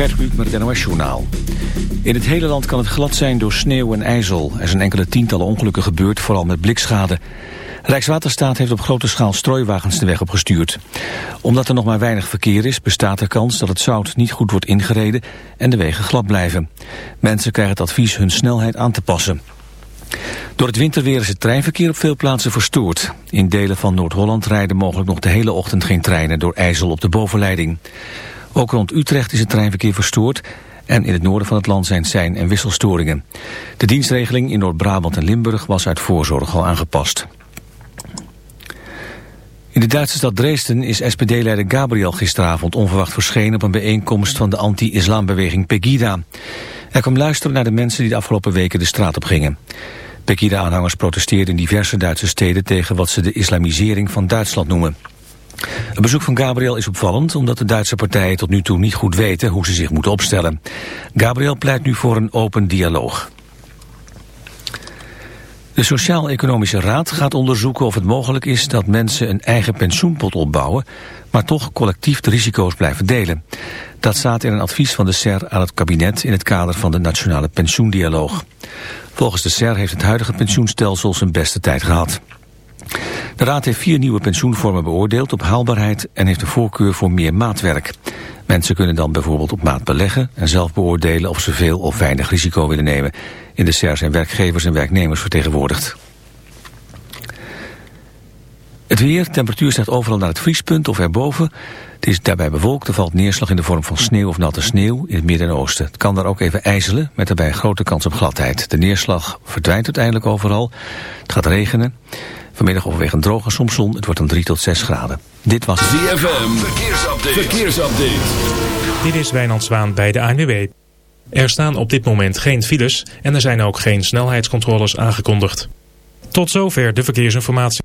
Gert Kluk met het NOS Journaal. In het hele land kan het glad zijn door sneeuw en ijzel. Er zijn enkele tientallen ongelukken gebeurd, vooral met blikschade. Rijkswaterstaat heeft op grote schaal strooiwagens de weg opgestuurd. Omdat er nog maar weinig verkeer is, bestaat er kans dat het zout niet goed wordt ingereden en de wegen glad blijven. Mensen krijgen het advies hun snelheid aan te passen. Door het winterweer is het treinverkeer op veel plaatsen verstoord. In delen van Noord-Holland rijden mogelijk nog de hele ochtend geen treinen door ijzel op de bovenleiding. Ook rond Utrecht is het treinverkeer verstoord en in het noorden van het land zijn sein- en wisselstoringen. De dienstregeling in Noord-Brabant en Limburg was uit voorzorg al aangepast. In de Duitse stad Dresden is SPD-leider Gabriel gisteravond onverwacht verschenen op een bijeenkomst van de anti-islambeweging Pegida. Hij kwam luisteren naar de mensen die de afgelopen weken de straat op gingen. Pegida-aanhangers protesteerden in diverse Duitse steden tegen wat ze de islamisering van Duitsland noemen. Het bezoek van Gabriel is opvallend omdat de Duitse partijen tot nu toe niet goed weten hoe ze zich moeten opstellen. Gabriel pleit nu voor een open dialoog. De Sociaal-Economische Raad gaat onderzoeken of het mogelijk is dat mensen een eigen pensioenpot opbouwen, maar toch collectief de risico's blijven delen. Dat staat in een advies van de SER aan het kabinet in het kader van de Nationale Pensioendialoog. Volgens de SER heeft het huidige pensioenstelsel zijn beste tijd gehad. De Raad heeft vier nieuwe pensioenvormen beoordeeld op haalbaarheid en heeft een voorkeur voor meer maatwerk. Mensen kunnen dan bijvoorbeeld op maat beleggen en zelf beoordelen of ze veel of weinig risico willen nemen. In de SER zijn werkgevers en werknemers vertegenwoordigd. Het weer, temperatuur staat overal naar het vriespunt of erboven. Het is daarbij bewolkt, er valt neerslag in de vorm van sneeuw of natte sneeuw in het midden en oosten. Het kan daar ook even ijzelen, met daarbij grote kans op gladheid. De neerslag verdwijnt uiteindelijk overal. Het gaat regenen. Vanmiddag overwegend droog en soms zon. Het wordt dan 3 tot 6 graden. Dit was ZFM. Verkeersupdate. Verkeersupdate. Dit is Wijnand Zwaan bij de ANWB. Er staan op dit moment geen files en er zijn ook geen snelheidscontroles aangekondigd. Tot zover de verkeersinformatie.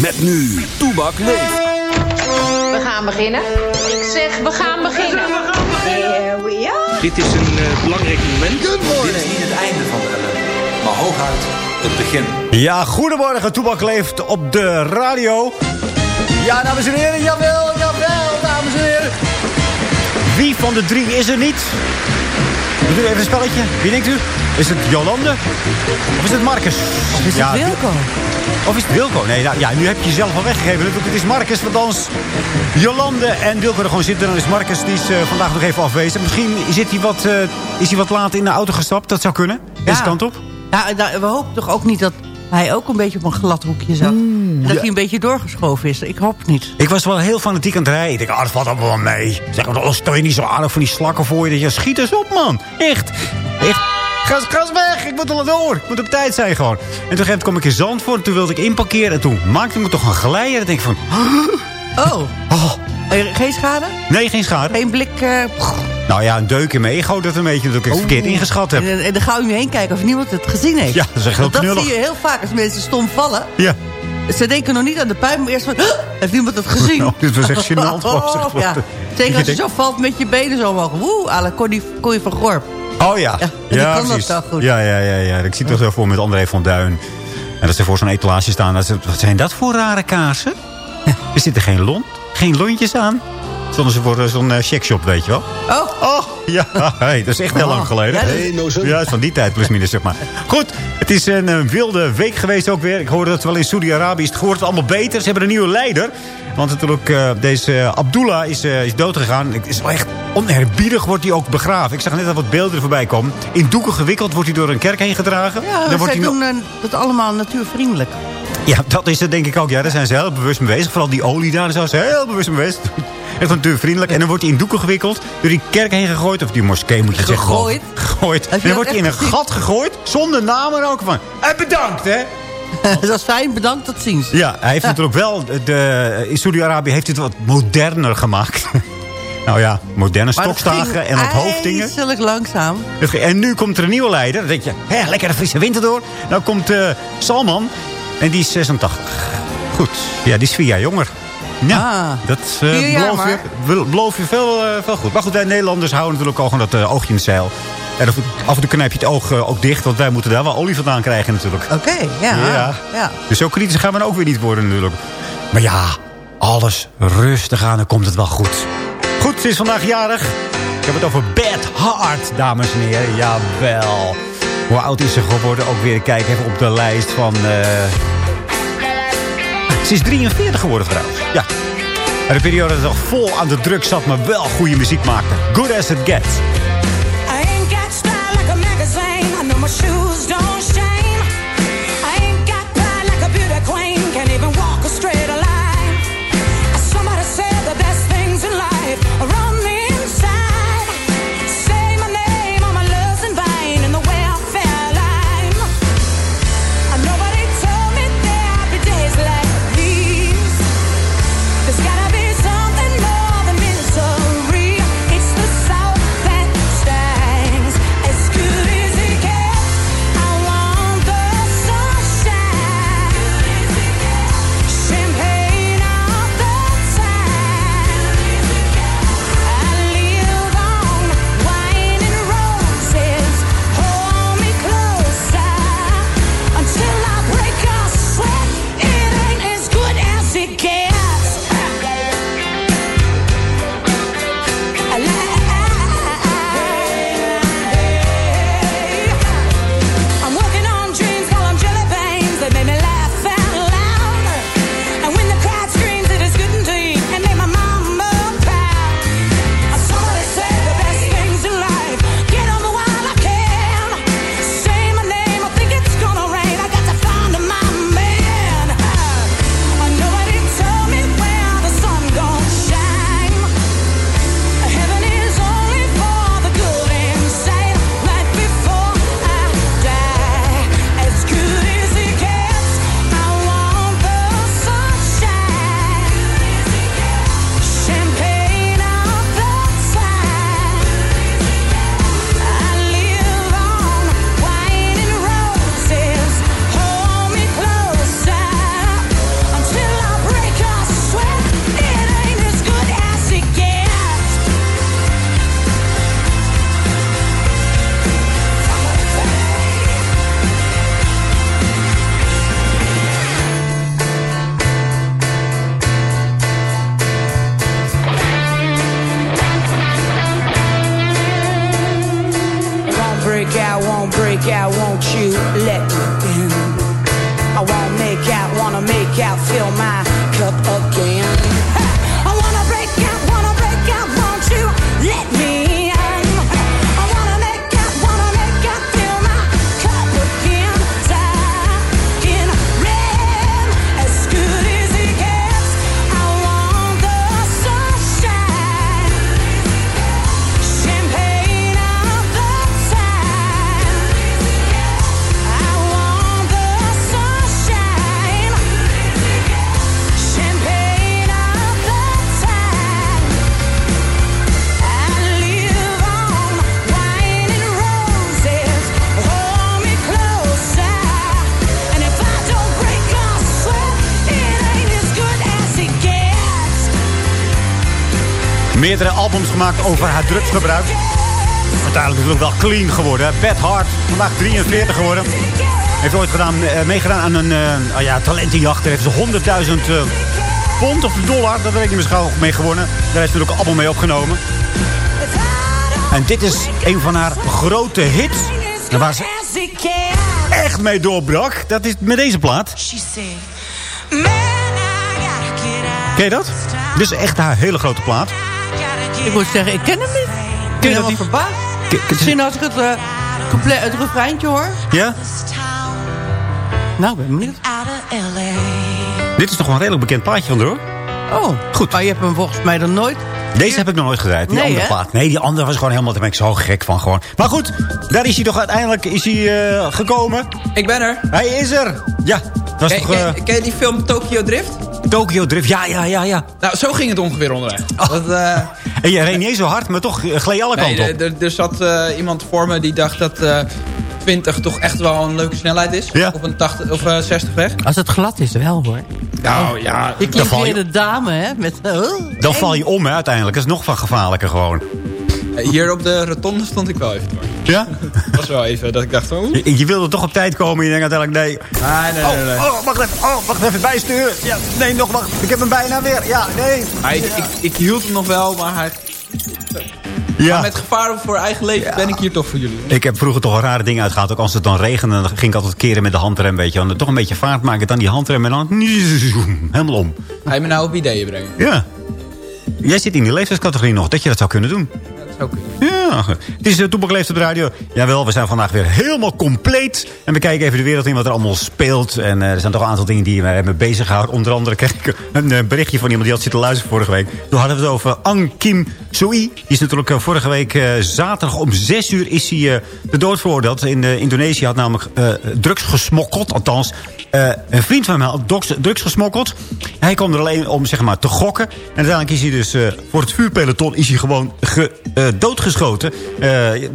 Met nu, Toebak leeft. We gaan beginnen. Ik zeg, we gaan beginnen. Here we are. Dit is een uh, belangrijk moment. Dit is niet het einde van de ellende, maar hooguit het begin. Ja, goedemorgen. Toebak leeft op de radio. Ja, dames en heren, jawel, jawel, dames en heren. Wie van de drie is er niet? We doen even een spelletje. Wie denkt u? Is het Jolande? Of is het Marcus? Of is het Wilco? Of is het Wilco? Nee, nou, ja, nu heb je jezelf al weggegeven. Het is Marcus, want anders Jolande en Wilco er gewoon zitten. Dan is Marcus, die is uh, vandaag nog even afwezig. Misschien zit hij wat, uh, is hij wat laat in de auto gestapt. Dat zou kunnen. Deze kant op. Ja, nou, we hopen toch ook niet dat hij ook een beetje op een glad hoekje zat. Mm, dat ja. hij een beetje doorgeschoven is. Ik hoop niet. Ik was wel heel fanatiek aan het rijden. Ik denk, ah, dat valt allemaal wel mee. Zeg, oh, stel je niet zo aardig van die slakken voor je. Dat je schiet eens op, man. Echt. Echt. Gas, gas weg, ik moet al door. Ik moet op tijd zijn gewoon. En toen gegeven kom ik in Zandvoort. Toen wilde ik inparkeren. En toen maakte ik me toch een geleier. En denk ik van... Oh. oh. Geen schade? Nee, geen schade. Geen blik... Uh, nou ja, een deuk in mijn ego dat een beetje dat ik het oh. verkeerd ingeschat heb. En, en dan ga je nu heen kijken of niemand het gezien heeft. Ja, dat is echt heel Dat zie je heel vaak als mensen stom vallen. Ja. Ze denken nog niet aan de pijp, maar eerst van... heeft niemand het gezien? Nou, dit was echt gênant. Oh, ja. Zeker als je zo valt met je benen zo omhoog. Woe, alle Connie, Connie van Gorp. Oh ja. Ja, ja goed. Ja, ja, ja, ja. Ik zie het toch zo voor met André van Duin. En dat ze voor zo'n etalage staan. Dat ze, wat zijn dat voor rare kaarsen? er zitten geen lont, geen lontjes aan. Stonden ze voor zo'n uh, checkshop, weet je wel. Oh. Oh, ja. Hey, dat is echt heel Oh. lang geleden. Ja, dat- Hey, no ja, van die tijd plus minus, zeg maar. Goed, het is een eh, wilde week geweest ook weer. Ik hoorde dat wel in Saudi-Arabië is het gehoord allemaal beter. Ze hebben een nieuwe leider. Want natuurlijk, eh, deze eh, Abdullah is, eh is doodgegaan. Het is wel echt onherbiedig wordt hij ook begraven. Ik zag net al wat beelden er voorbij komen. In doeken gewikkeld wordt hij door een kerk heen gedragen. Ja, Dan wordt zij hij nog- doen eh, dat allemaal natuurvriendelijk. Ja, dat is het denk ik ook. Ja, daar zijn ze heel bewust mee bezig. Vooral die olie daar, daar zijn ze heel bewust mee bezig. Echt natuurvriendelijk. En dan wordt hij in doeken gewikkeld. Door die kerk heen gegooid. Of die moskee moet je zeggen. Gegooid? Gegooid. En dan wordt hij in een gezien? gat gegooid. Zonder naam er ook van. En bedankt, hè. dat is fijn, bedankt, tot ziens. Ja, hij heeft natuurlijk wel... De, in Saudi-Arabië heeft hij het wat moderner gemaakt. nou ja, moderne stokstagen en wat hoofddingen. ijselijk langzaam. En nu komt er een nieuwe leider. Dan denk je, hè, lekker de frisse winter door. Nou komt eh, Salman. En die is 86. Goed. Ja, die is vier jaar jonger. Ja, Ah. dat eh, beloof, je, beloof je veel, eh, veel goed. Maar goed, wij Nederlanders houden natuurlijk al gewoon dat eh, oogje in de zeil. En af, en toe knijp je het oog ook dicht. Want wij moeten daar wel olie vandaan krijgen natuurlijk. Oké, ja. Ja. ja. Dus zo kritisch gaan we ook weer niet worden natuurlijk. Maar ja, alles rustig aan, dan komt het wel goed. Goed, ze is vandaag jarig. Ik heb het over Bad Heart, dames en heren. Jawel. Hoe oud is ze geworden? Ook weer kijken even op de lijst van... eh, Ze is 43 geworden trouwens. Ja. De periode dat nog vol aan de druk zat, maar wel goede muziek maakte. Good as it gets. I ain't got style like a magazine. I know my shoes out, won't you let me in? I won't make out, wanna make out, fill my Meerdere albums gemaakt over haar drugsgebruik. Uiteindelijk is het ook wel clean geworden. Beth Hart, vandaag 43 geworden. Heeft ooit gedaan, eh, meegedaan aan een oh ja, talentenjacht. Daar heeft ze 100.000 eh, pond of dollar, dat weet ik gauw mee gewonnen. Daar heeft ze een album mee opgenomen. En dit is een van haar grote hits. En waar ze echt mee doorbrak, dat is met deze plaat. Ken je dat? Dit is echt haar hele grote plaat. Ik moet zeggen, ik ken hem niet. Ik ben je dat helemaal niet? verbaasd. Misschien als ik het, uh, compleet, het refreintje hoor. Ja? Nou, ik ben benieuwd. Dit is toch wel een redelijk bekend plaatje van hoor. Oh, goed. Maar je hebt hem volgens mij dan nooit... Deze heb ik nog nooit gedraaid. Die Nee, andere hè? plaat. Nee, die andere was gewoon helemaal... Daar ben ik zo gek van gewoon. Maar goed, daar is hij toch uiteindelijk is hij, eh, gekomen. Ik ben er. Hij is er. Ja, was Ken, toch... eh, ken, ken je die film Tokyo Drift? Tokyo Drift. Ja, ja, ja, ja. Nou, zo ging het ongeveer onderweg. Dat, eh, En je reed niet zo hard, maar toch eh, gleed je alle nee, kanten op. er, zat eh, iemand voor me die dacht dat eh 20 toch echt wel een leuke snelheid is. Ja. Op een 80 of eh 60 weg. Als het glad is, wel hoor. Nou ja, Je val je- weer de dame, hè? Met, uh, Dan val je om, hè, uiteindelijk. Dat is nog van gevaarlijker gewoon. hier op de rotonde stond ik wel even door. Ja? Het was wel even dat ik dacht van... oeh. Je, je wilde toch op tijd komen en je denkt uiteindelijk... Nee, Nee, nee, nee. nee. Oh, oh, wacht even. Oh, wacht even. Bijsturen. Ja, nee, nog wacht. Ik heb hem bijna weer. Ja, nee. Maar ik, ik, ik hield hem nog wel, maar hij... Ja. Maar met gevaar voor eigen leven ben ik hier toch voor jullie. Ik heb vroeger toch al rare dingen uitgehaald. Ook als het dan regende, dan ging ik altijd keren met de handrem. Weet je, wel. toch een beetje vaart maken. Dan die handrem en dan... Helemaal om. Ga je me nou op ideeën brengen? Ja. Jij zit in die leeftijdscategorie nog. Dat je dat zou kunnen doen. Dat zou kunnen. Ja, het is de Toepak Leeft op de radio. Jawel, we zijn vandaag weer helemaal compleet. En we kijken even de wereld in wat er allemaal speelt. En eh, er zijn toch een aantal dingen die we hebben bezig gehouden. Onder andere kreeg een eh, berichtje van iemand die had zitten luisteren vorige week. Toen hadden we het over Ang Kim Sui. Die is natuurlijk eh, vorige week eh, zaterdag om 6 uur is hij eh, de dood veroordeeld. In eh, Indonesië had namelijk eh, drugs gesmokkeld. Althans, eh, een vriend van hem had drugs, gesmokkeld. Hij kwam er alleen om zeg maar, te gokken. En uiteindelijk is hij dus eh, voor het vuurpeloton is hij gewoon ge, eh, doodgeschoten. Eh,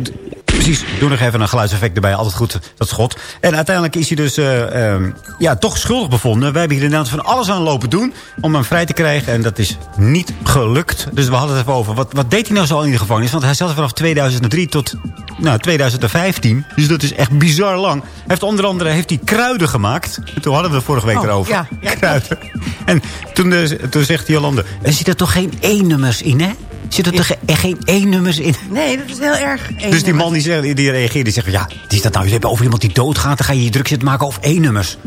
precies, doe nog even een geluidseffect erbij. Altijd goed, dat schot. En uiteindelijk is hij dus eh, ehm, ja, toch schuldig bevonden. Wij hebben hier inderdaad van alles aan lopen doen om hem vrij te krijgen. En dat is niet gelukt. Dus we hadden het even over. Wat, wat deed hij nou zo al in de gevangenis? Want hij zat vanaf 2003 tot nou, 2015. Dus dat is echt bizar lang. Hij heeft onder andere heeft hij kruiden gemaakt. En toen hadden we het vorige week Oh, erover. ja, ja. Kruiden. En toen, eh, toen zegt Jolande... Er zitten toch geen E-nummers in, hè? Zit er echt geen E-nummers in? Nee, dat is heel erg. Dus die man die, zegt, die reageert, die zegt... van, Ja, die is dat nou? Je hebt over iemand die doodgaat... dan ga je je druk zitten maken over E-nummers.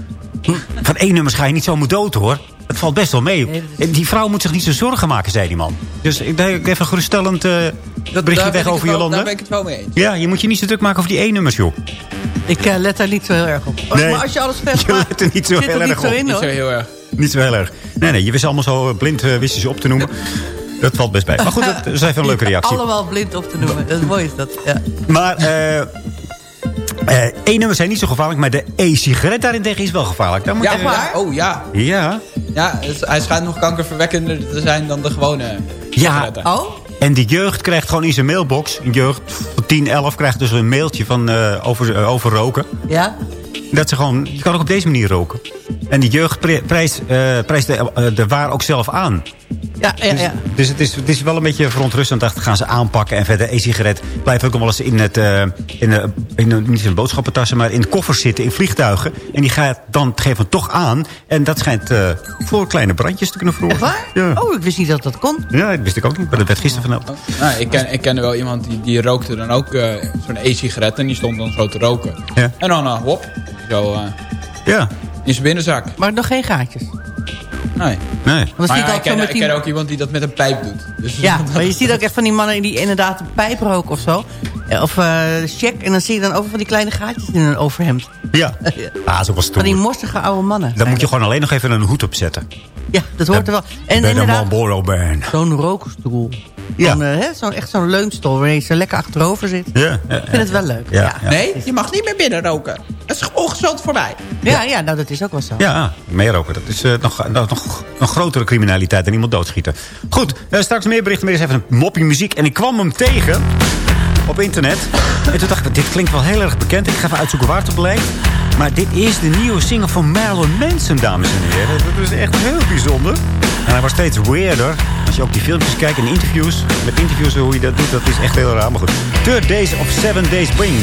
Hm, Van E-nummers ga je niet zomaar dood, hoor. Het valt best wel mee. En Die vrouw moet zich niet zo zorgen maken, zei die man. Dus ik denk even geruststellend eh Dat, berichtje weg over Jolande. Daar ben ik het wel mee eens. Ja, je moet je niet zo druk maken over die E-nummers, joh. Ik eh, let daar niet zo heel erg op. Oh, Nee. Maar als je alles vers Je let er niet zo heel er niet erg zo op. Niet zo heel erg. Niet zo heel erg. Nee, nee, je wist allemaal zo eh, blind uh, wist je ze op te noemen. Dat valt best bij. Maar goed, dat is even een leuke reactie. Allemaal blind op te noemen. Dat is mooi is dat. Ja. Maar eh eh, E-nummers zijn niet zo gevaarlijk, maar de e-sigaret daarentegen is wel gevaarlijk. Daar moet Ja, maar, oh ja. Ja. Ja, het- hij schijnt nog kankerverwekkender te zijn dan de gewone Ja. sigaretten. Oh? En die jeugd krijgt gewoon in zijn mailbox... een jeugd van 10, 11 krijgt dus een mailtje van, eh, over, eh, over roken. Ja? Dat ze gewoon... Je kan ook op deze manier roken. En die jeugd pri- prijst, eh, prijst de, de waar ook zelf aan. Ja, ja, Dus, ja. dus het, is, het is wel een beetje verontrustend. Dat gaan ze aanpakken. En verder, e-sigaret blijft ook nog wel eens in het... eh, in de, in de, niet in de boodschappentassen, maar in de koffers zitten. In vliegtuigen. En die gaat dan moment toch aan. En dat schijnt eh, voor kleine brandjes te kunnen veroorzaken. waar? Ja. Oh, ik wist niet dat dat kon. ja, dat wist ik ook niet. Maar dat werd gisteren vermeld. Nou, ik, ken, ik kende wel iemand die, die rookte dan ook eh, zo'n e-sigaret. En die stond dan zo te roken. Ja. En dan, uh, hop, zo eh, Ja. in zijn binnenzak. Maar nog geen gaatjes. Nee. Nee. Maar ja, ik ken, ik die... ken ook iemand die dat met een pijp doet. Dus Ja, maar je ziet ook echt van die mannen die inderdaad een pijp roken of zo. Eh, Of eh check. En dan zie je dan over van die kleine gaatjes in hun overhemd. Ja. Ah, Van die stoer. morsige oude mannen. Dan moet je gewoon alleen nog even een hoed opzetten. Ja, dat hoort er wel. En de inderdaad, zo'n rookstoel. Ja. Zo'n, eh, hè, zo'n, echt zo'n leunstoel waarin je zo lekker achterover zit. Ja. Ik vind het wel leuk. Ja, Ja, ja. Nee, je mag niet meer binnen roken. Dat is ongezond voor mij. ja, ja, nou dat is ook wel zo. Ja, meer roken. Dat is eh, nog, nog, nog een grotere criminaliteit dan iemand doodschieten. Goed, eh, straks meer berichten. Maar eerst even een moppie muziek. En ik kwam hem tegen op internet. En toen dacht ik, dit klinkt wel heel erg bekend. Ik ga even uitzoeken waar het op lijkt. Maar dit is de nieuwe single van Marilyn Manson, dames en heren. Dat is echt heel bijzonder. En hij wordt steeds weirder. Als je ook die filmpjes kijkt en interviews, met interviews hoe je dat doet, dat is echt heel raar. Maar goed. Third Days of Seven Days Spring.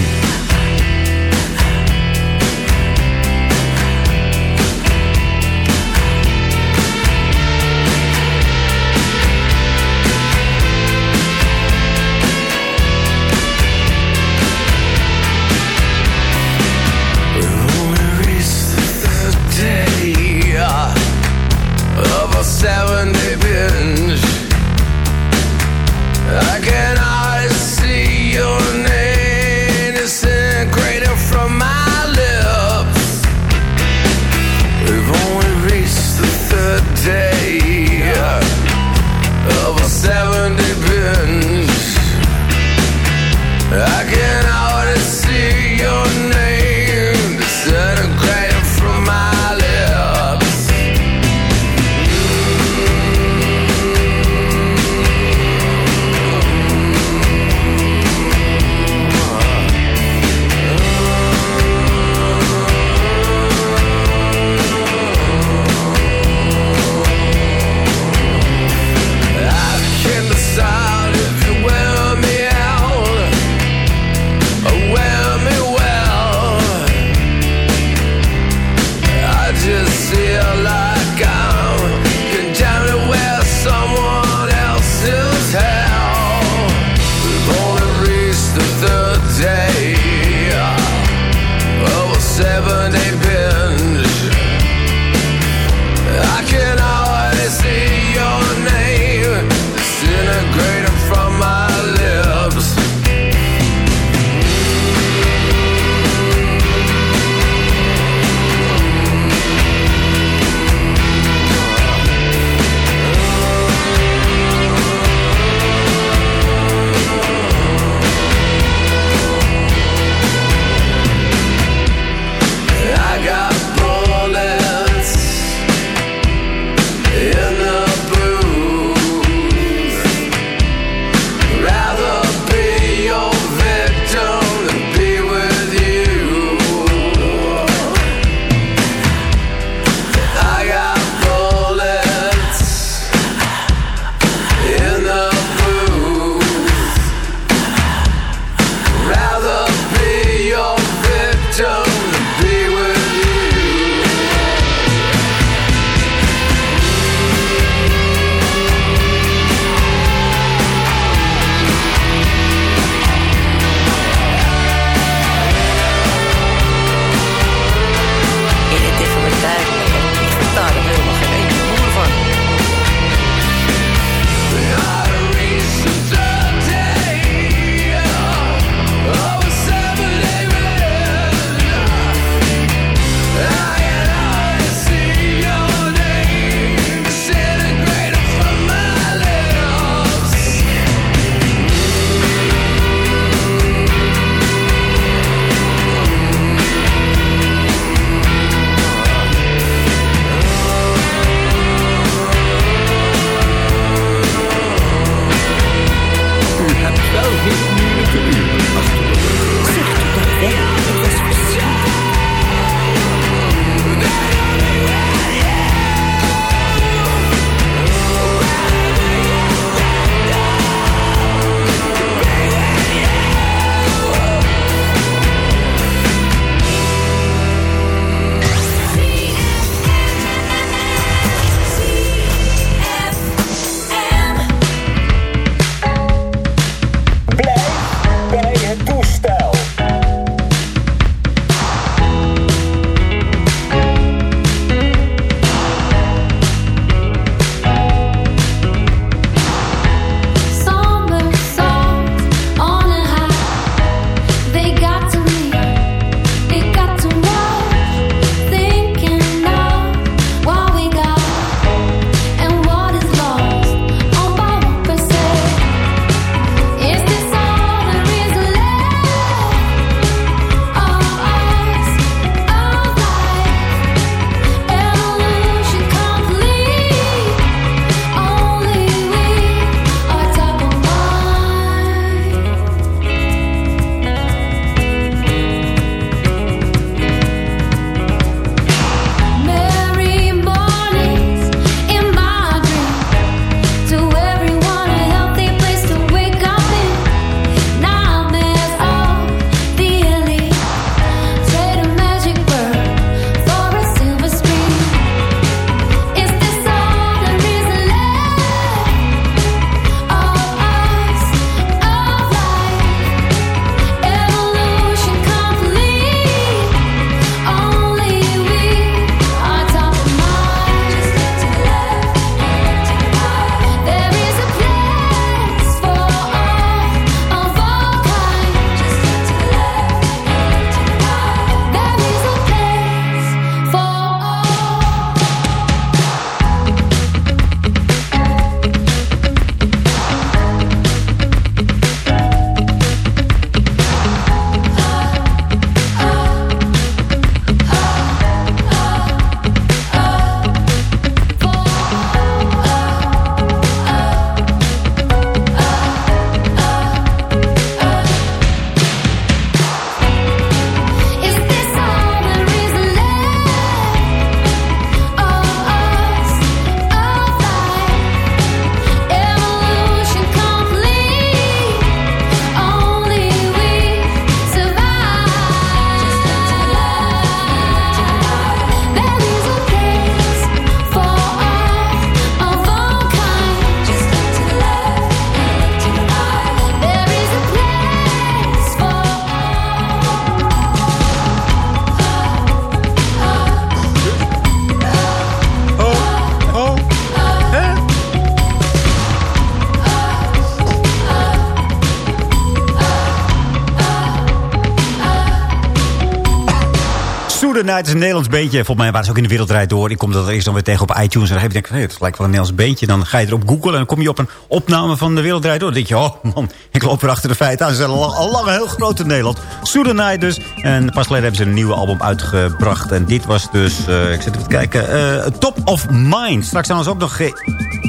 Soede Night is een Nederlands beentje. Volgens mij waren ze ook in de wereldrijd door. Ik kom dat eerst dan weer tegen op iTunes. En dan denk ik, hey, het lijkt wel een Nederlands beentje. Dan ga je erop googlen en dan kom je op een opname van de wereldrijd door. Dan denk je, oh man, ik loop weer achter de feiten aan. Ze zijn al, heel groot in Nederland. Soede Night dus. En pas geleden hebben ze een nieuwe album uitgebracht. En dit was dus, uh, ik zit even te kijken, uh, Top of Mind. Straks zijn we ook nog uh,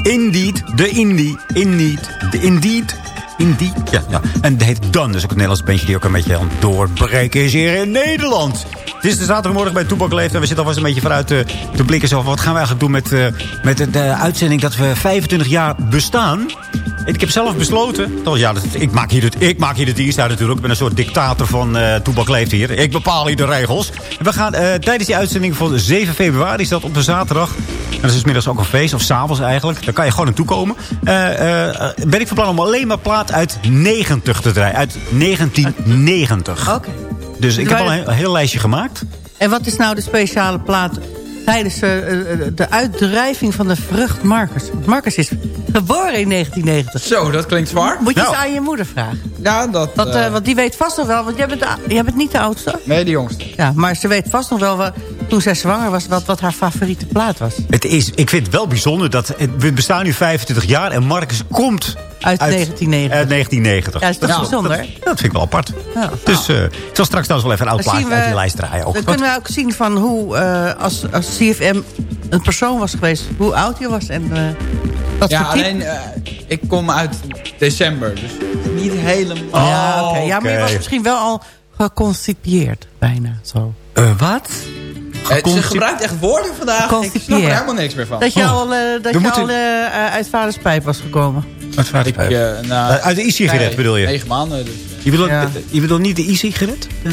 Indeed, de Indie, Indeed, de Indeed... Indeed, ja, ja. En het heet Dan, dus ook een Nederlands bandje die ook een beetje aan het doorbreken is hier in Nederland. Het is de zaterdagmorgen bij Toepak Leeft en we zitten alvast een beetje vooruit te, te blikken. Zo, wat gaan we eigenlijk doen met, uh, met de, de, uitzending dat we 25 jaar bestaan? Ik heb zelf besloten, ja, dat, ik, maak hier het, ik maak hier de dienst uit natuurlijk. Ik ben een soort dictator van uh, Leeft hier. Ik bepaal hier de regels. We gaan tijdens die uitzending van 7 februari, is dat op de zaterdag. En dat is middags ook een feest, of s'avonds eigenlijk. Daar kan je gewoon naartoe komen. ben ik van plan om alleen maar plaat uit 90 te draaien. Uit 1990. Oké. Okay. Dus ik heb al een, een heel lijstje gemaakt. En wat is nou de speciale plaat tijdens uh, de uitdrijving van de vrucht Marcus. Marcus is geboren in 1990. Zo, dat klinkt zwaar. Moet je nou. eens aan je moeder vragen. Ja, dat... Want, uh, want die weet vast nog wel, want jij bent, jij bent niet de oudste. Nee, de jongste. Ja, maar ze weet vast nog wel, wat, toen zij zwanger was, wat, wat haar favoriete plaat was. Het is, ik vind het wel bijzonder dat, we bestaan nu 25 jaar en Marcus komt... Uit, uit 1990. Uit 1990. Ja, is toch nou, bijzonder? Dat, dat, vind ik wel apart. Ja. Dus uh, ik zal straks trouwens wel even een oud plaatje uit die lijst draaien. Ook. Dan kunnen we ook zien van hoe, uh, als, als CFM een persoon was geweest, hoe oud je was en uh, wat Ja, alleen, uh, ik kom uit december, dus niet helemaal... Oh, ja. Okay. Ja, maar je was misschien wel al geconcipieerd, bijna zo. Uh, wat? Ze gebruikt echt woorden vandaag. Ik snap er helemaal niks meer van. Dat je oh. al, uh, dat je moeten... al uh, uit vaders pijp was gekomen. Ik, nou, uit de e-sigaret nee, bedoel je? Negen maanden. Dus. Je bedoelt, ja. je bedoelt niet de e-sigaret? E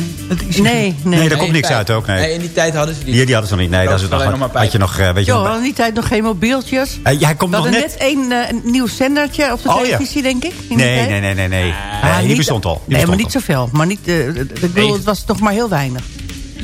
nee, nee. Nee, daar komt niks uit ook. Nee. nee. in die tijd hadden ze die. Ja, die hadden ze nog niet. Nee, dat is nog, nog maar had je nog, weet je jo, nog, in die tijd nog geen mobieltjes. Uh, jij komt We nog hadden net... net een, uh, een nieuw zendertje op de oh, televisie, ja. denk ik. Nee, nee, nee, nee, nee. Ah, nee die bestond al. Die nee, bestond maar niet zoveel. Maar niet, ik bedoel, het was nog maar heel weinig.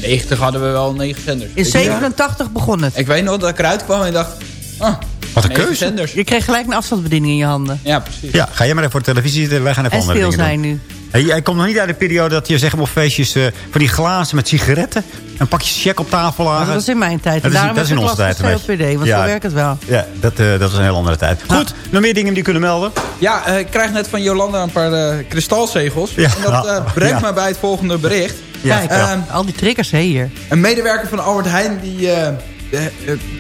90 hadden we wel negen zenders. In 87 begon het. Ik weet nog dat ik eruit kwam en dacht... Ah, Wat een keuze. Zenders. Je kreeg gelijk een afstandsbediening in je handen. Ja, precies. Ja, ga jij maar even voor de televisie zitten. Wij gaan even en andere stil dingen zijn doen. nu. Hey, jij komt nog niet uit de periode dat je zeg maar, op feestjes... Uh, van die glazen met sigaretten... een pakje check op tafel lagen. Dat was in mijn tijd. Dat en daarom is, dat is in onze tijd. COPD, want ja, zo werkt het wel. Ja, dat, uh, dat is een heel andere tijd. Goed, ah. nog meer dingen die kunnen melden? Ja, uh, ik krijg net van Jolanda een paar uh, kristalzegels. Ja. En dat uh, brengt ja. me bij het volgende bericht. Ja, Kijk, ja. al die triggers hè, hier. Een medewerker van Albert Heijn... die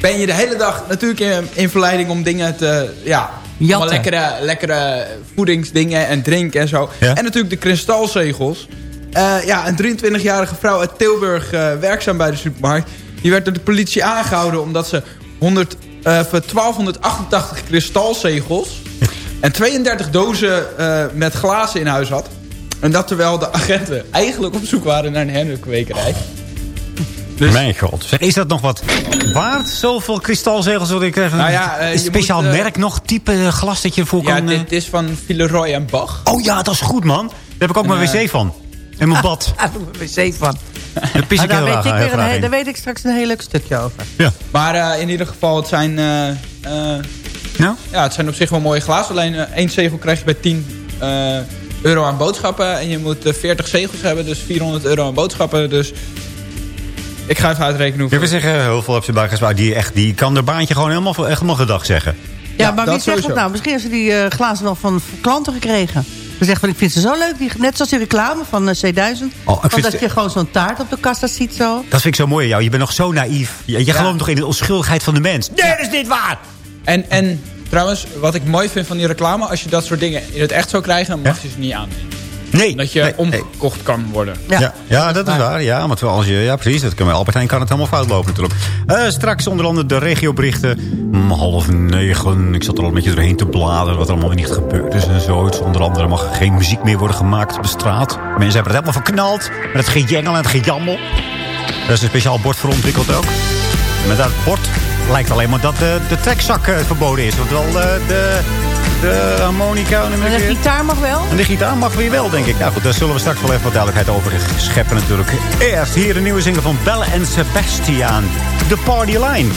ben je de hele dag natuurlijk in, in verleiding om dingen te... Ja, lekkere, lekkere voedingsdingen en drinken en zo. Ja? En natuurlijk de kristalzegels. Uh, ja, een 23-jarige vrouw uit Tilburg uh, werkzaam bij de supermarkt. Die werd door de politie aangehouden omdat ze 100, uh, 1288 kristalzegels... en 32 dozen uh, met glazen in huis had. En dat terwijl de agenten eigenlijk op zoek waren naar een hennepkwekerij. Dus... Mijn god. Zeg, is dat nog wat waard? Zoveel kristalzegels wil ik krijgen? Nou ja, uh, een speciaal moet, uh, merk nog? Type glas dat je ervoor ja, kan... Ja, dit is van Villeroy en Bach. Oh ja, dat is goed man. Daar heb ik ook en, mijn wc van. En mijn bad. Daar heb ik mijn wc van. Daar pis ik daar, heel weet ik heel een, daar weet ik straks een heel leuk stukje over. Ja. Maar uh, in ieder geval, het zijn... Uh, nou? Ja, het zijn op zich wel mooie glazen. Alleen één zegel krijg je bij 10 euro aan boodschappen. En je moet 40 zegels hebben, dus 400 euro aan boodschappen. Dus ik ga even uitrekenen hoeveel. Ik wil zeggen, heel veel heb ze bij die, echt, die kan de baantje gewoon helemaal, helemaal gedag zeggen. Ja, ja maar wie zegt het nou? Misschien hebben ze die uh, glazen wel van klanten gekregen. Ze zegt van, ik vind ze zo leuk. Die, net zoals die reclame van uh, C1000. Oh, van dat je gewoon zo'n taart op de kassa ziet zo. Dat vind ik zo mooi aan jou. Je bent nog zo naïef. Je, je ja. gelooft nog in de onschuldigheid van de mens. Nee, dat is niet waar! En, en trouwens, wat ik mooi vind van die reclame... als je dat soort dingen in het echt zou krijgen... dan mag je ze niet aannemen. Nee. Dat je nee, omgekocht nee. kan worden. Ja, ja, ja dat is waar. Ja, maar als je, ja, precies. Dat kan bij Albert Heijn kan het helemaal fout lopen natuurlijk. Uh, straks onder andere de regioberichten. Om half negen. Ik zat er al een beetje doorheen te bladeren. Wat er allemaal niet gebeurd is en zoiets. Onder andere mag er geen muziek meer worden gemaakt op de straat. Mensen hebben het helemaal verknald. Met het gejengel en het gejammel. Er is een speciaal bord voor ontwikkeld ook. En met dat bord lijkt alleen maar dat de, de trekzak uh, verboden is. Want wel uh, de... De harmonica. En de gitaar mag wel? En de gitaar mag weer wel, denk ik. Nou goed, daar zullen we straks wel even wat duidelijkheid over scheppen natuurlijk. Eerst hier een nieuwe single van Belle en Sebastian. The Party Line.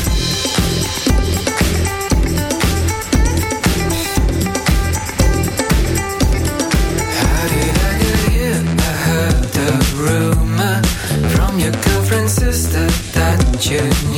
From your girlfriend different sister that you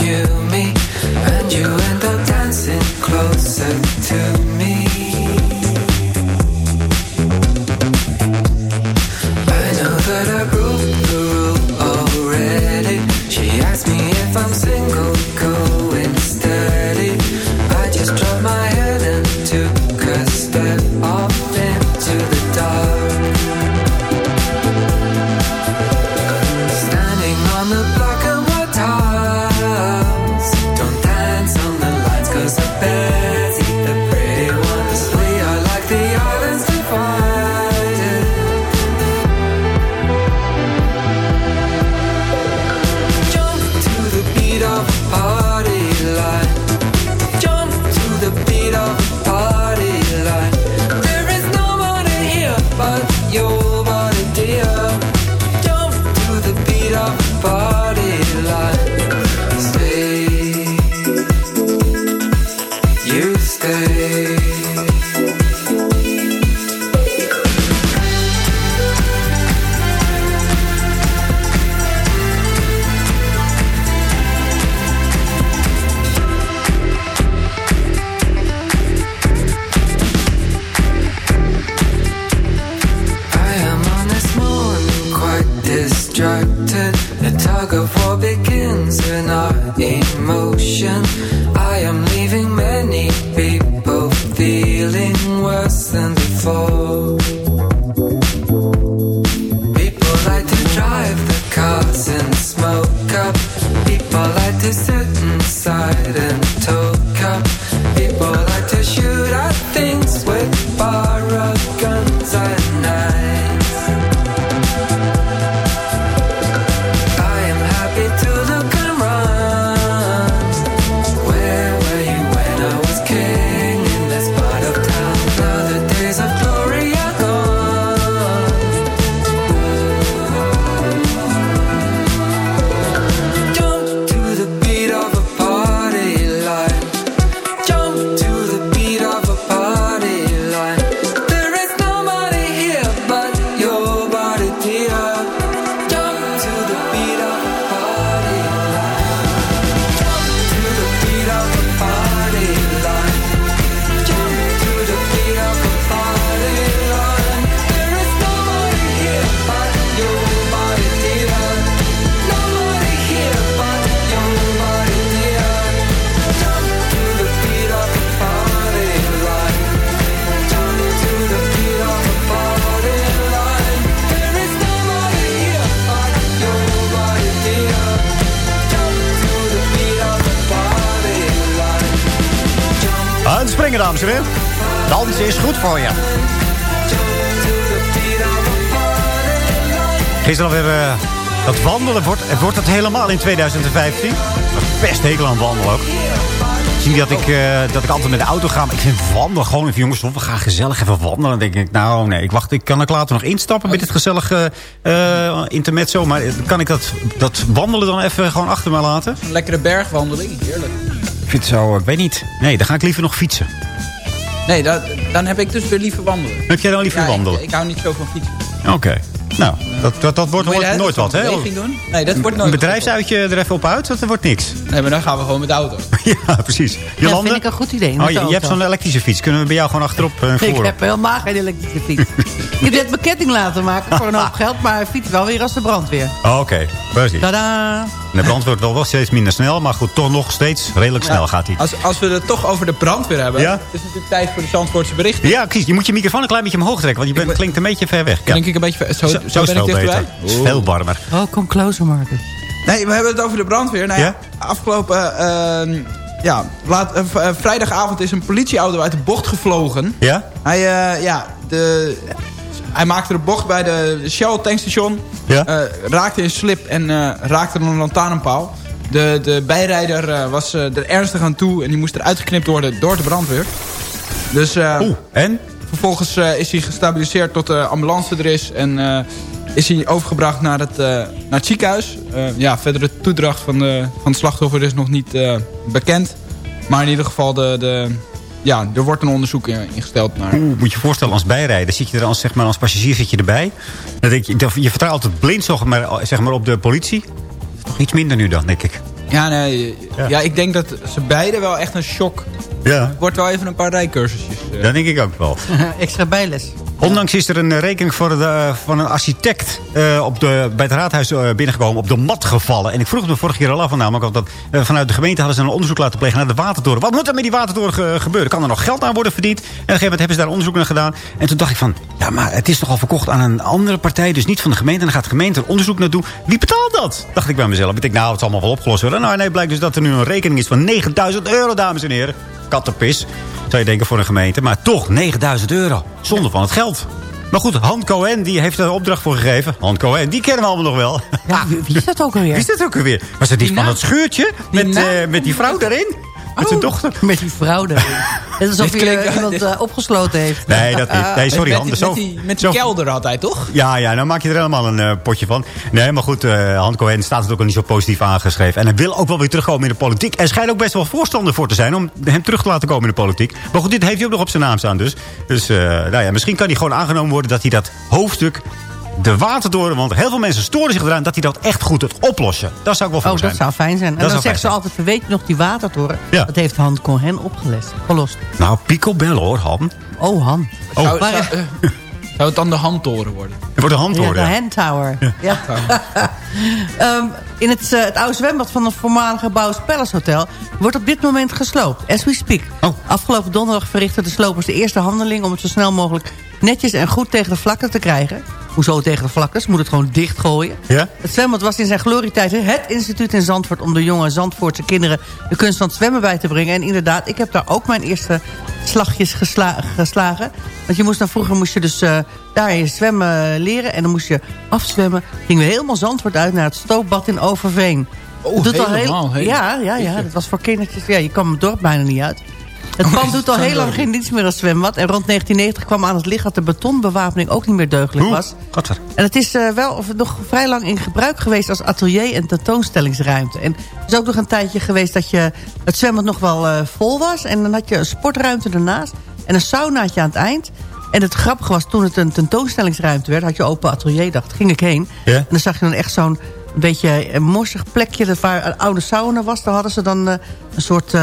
dames en. Dansen is goed voor je. Gisteren alweer uh, dat wandelen. Wordt, wordt het helemaal in 2015. Ik was best hekel aan wandelen ook. Zie dat ik, uh, dat ik altijd met de auto ga. Maar ik vind wandelen gewoon even, jongens, we gaan gezellig even wandelen. Dan denk ik, nou nee, ik wacht, ik kan ik later nog instappen met dit gezellige uh, intermezzo. Maar kan ik dat, dat wandelen dan even gewoon achter me laten? Een lekkere bergwandeling, heerlijk. Vind het zo, ik weet niet. Nee, dan ga ik liever nog fietsen. Nee, dat, dan heb ik dus weer liever wandelen. Heb jij dan liever ja, wandelen? Ik, ik, hou niet zo van fietsen. Oké. Okay. Nou, dat, dat, dat wordt nooit, nooit wat, hè? Doen? Nee, dat wordt nooit Een bedrijfsuitje er even op uit, dat wordt niks. Nee, maar dan gaan we gewoon met de auto. ja, precies. Jolande? Dat vind ik een goed idee. Oh, je, je hebt zo'n elektrische fiets. Kunnen we bij jou gewoon achterop uh, Ik heb helemaal geen elektrische fiets. ik heb net mijn ketting laten maken voor een hoop geld, maar fiets wel weer als de brandweer. Oh, Oké, okay. precies. Tadaa! De brandweer wordt wel steeds minder snel, maar goed, toch nog steeds redelijk snel ja. gaat hij. Als, als we het toch over de brandweer hebben, ja? het is natuurlijk tijd voor de Zandvoortse berichten. Ja, precies. Je moet je microfoon een klein beetje omhoog trekken, want je bent, ben, klinkt een beetje ver weg. Ja. Denk ik een beetje ver, zo, zo, zo ben ik dichterbij? is veel warmer. Oh, kom closer, Marcus. Nee, we hebben het over de brandweer. Nou ja, afgelopen... Uh, ja, laat, uh, vrijdagavond is een politieauto uit de bocht gevlogen. Ja? Hij, uh, ja, de, hij maakte de bocht bij de Shell tankstation. Ja? Uh, raakte in slip en uh, raakte een lantaarnpaal. De, de bijrijder uh, was er ernstig aan toe en die moest eruit geknipt worden door de brandweer. Dus, Oeh, en? Vervolgens is hij gestabiliseerd tot de ambulance er is en is hij overgebracht naar het, naar het ziekenhuis. ja, verdere toedracht van, de, van het slachtoffer is nog niet bekend. Maar in ieder geval de, de, ja, er wordt een onderzoek ingesteld naar. Oeh, moet je je voorstellen, als bijrijder zit je er als, zeg maar, als passagier zit je erbij. Dan denk je, je vertrouwt altijd blind zeg maar, zeg maar, op de politie. toch iets minder nu dan, denk ik. Ja, nee. Ja. ik denk dat ze beide wel echt een shock. Ja. Wordt wel even een paar rijcursusjes. eh. Dat denk ik ook wel. Extra bijles. Ondanks is er een eh, rekening voor de, van een architect eh, op de, bij het raadhuis eh, binnengekomen op de mat gevallen. En ik vroeg me vorige keer al af namelijk, dat, eh, vanuit de gemeente hadden ze een onderzoek laten plegen naar de watertoren. Wat moet er met die watertoren ge- gebeuren? Kan er nog geld aan worden verdiend? En op een gegeven moment hebben ze daar onderzoek naar gedaan. En toen dacht ik van, ja maar het is toch al verkocht aan een andere partij, dus niet van de gemeente. En dan gaat de gemeente er onderzoek naar doen. Wie betaalt dat? Dacht ik bij mezelf. Ik denk, nou het zal allemaal wel opgelost worden. Nou nee, blijkt dus dat er nu een rekening is van 9000 euro, dames en heren. Kattenpis, zou je denken voor een gemeente. Maar toch 9000 euro. Zonde van het geld. Maar goed, Han Cohen die heeft er een opdracht voor gegeven. Han Cohen, die kennen we allemaal nog wel. Ja, wie, is dat ook alweer? Wie is dat ook alweer? Was dat die, van dat schuurtje? Met, eh, met die vrouw daarin? Met zijn dochter? Met die vrouw daarin. Het is alsof je eh, iemand eh, opgesloten heeft. Nee, dat niet. Nee, sorry met, Han. die- Zo, met die, met die kelder altijd, toch? Ja, ja, nou maak je er helemaal een eh, potje van. Nee, maar goed, eh Han Cohen staat het ook al niet zo positief aangeschreven. En hij wil ook wel weer terugkomen in de politiek. Er schijnt ook best wel voorstander voor te zijn om hem terug te laten komen in de politiek. Maar goed, dit heeft hij ook nog op zijn naam staan dus. Dus eh, nou ja, misschien kan hij gewoon aangenomen worden dat hij dat hoofdstuk... De watertoren, want heel veel mensen storen zich eraan dat hij dat echt goed het oplossen. Dat zou ik wel voor Oh, zijn. dat zou fijn zijn. En Dat dan zeggen ze altijd, weet je nog die watertoren? Ja. Dat heeft Han Cohen opgelost. Gelost. Nou, picobello hoor, Han. Oh, Han. Oh. Zou, Maar- zou, eh, zou het dan de handtoren worden? Het wordt een Ja, handtoren. de Ja, Hand Tower. Ja. Ehm, in het, eh, het oude zwembad van het voormalige Bouws Palace Hotel... wordt op dit moment gesloopt, as we speak. Oh. Afgelopen donderdag verrichten de slopers de eerste handeling... om het zo snel mogelijk netjes en goed tegen de vlakken te krijgen. Hoezo tegen de vlakken? Ze moeten het gewoon dichtgooien. Ja? Het zwembad was in zijn glorietijd het instituut in Zandvoort... om de jonge Zandvoortse kinderen de kunst van het zwemmen bij te brengen. En inderdaad, ik heb daar ook mijn eerste slagjes gesla- geslagen. Want je moest dan vroeger moest je dus eh, daar je zwemmen leren... en dan moest je afzwemmen. Gingen we helemaal Zandvoort uit naar het stoopbad in Overveen. Oh, helemaal, heel, helemaal. ja, ja, ja, dat was voor kindertjes. Ja, je kwam het dorp bijna niet uit. Het Oh, pand doet het al heel lang geen dienst meer als zwembad. En rond 1990 kwam aan het licht dat de betonbewapening ook niet meer deugdelijk Hoe? was. En het is eh, wel of nog vrij lang in gebruik geweest als atelier en tentoonstellingsruimte. En er is ook nog een tijdje geweest dat je het zwembad nog wel eh, vol was. En dan had je een sportruimte ernaast en een saunaatje aan het eind. En het grappige was, toen het een tentoonstellingsruimte werd... had je open atelier, dacht, ging ik heen. En dan zag je dan echt zo'n beetje een morsig plekje... dat waar een oude sauna was. Daar hadden ze dan eh, een soort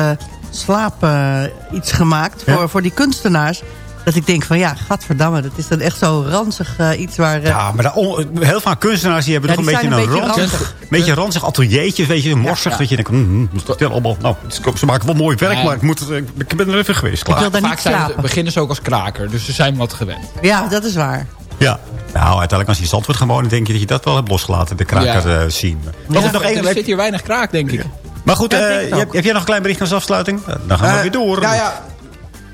slaap eh, iets gemaakt voor, Ja? voor die kunstenaars. Dat ik denk van ja, gadverdamme, dat is dan echt zo ranzig eh, iets waar... eh, Ja, maar daar on- heel vaak kunstenaars die hebben Ja, toch die een beetje zijn een, een beetje ranzig, ranzig. beetje ranzig ateliertje, weet je, morsig. ja. Dat je denkt, dat is allemaal, nou, ze maken wel mooi werk, Ja. maar ik, moet, ik ben er even geweest, klaar. Ik wil daar Vaak niet zijn slapen. ze, beginnen ze ook als kraker, dus ze zijn wat gewend. Ja, dat is waar. Ja. Nou, uiteindelijk als je in Zandvoort gaat wonen, denk je dat je dat wel hebt losgelaten, de kraker Ja. eh, zien. Ja, nog er zit hier weinig kraak, denk ik. Maar goed, eh, hebt- heb jij nog een klein bericht als afsluiting? Eh, Dan gaan we Eh, weer door. Nou ja,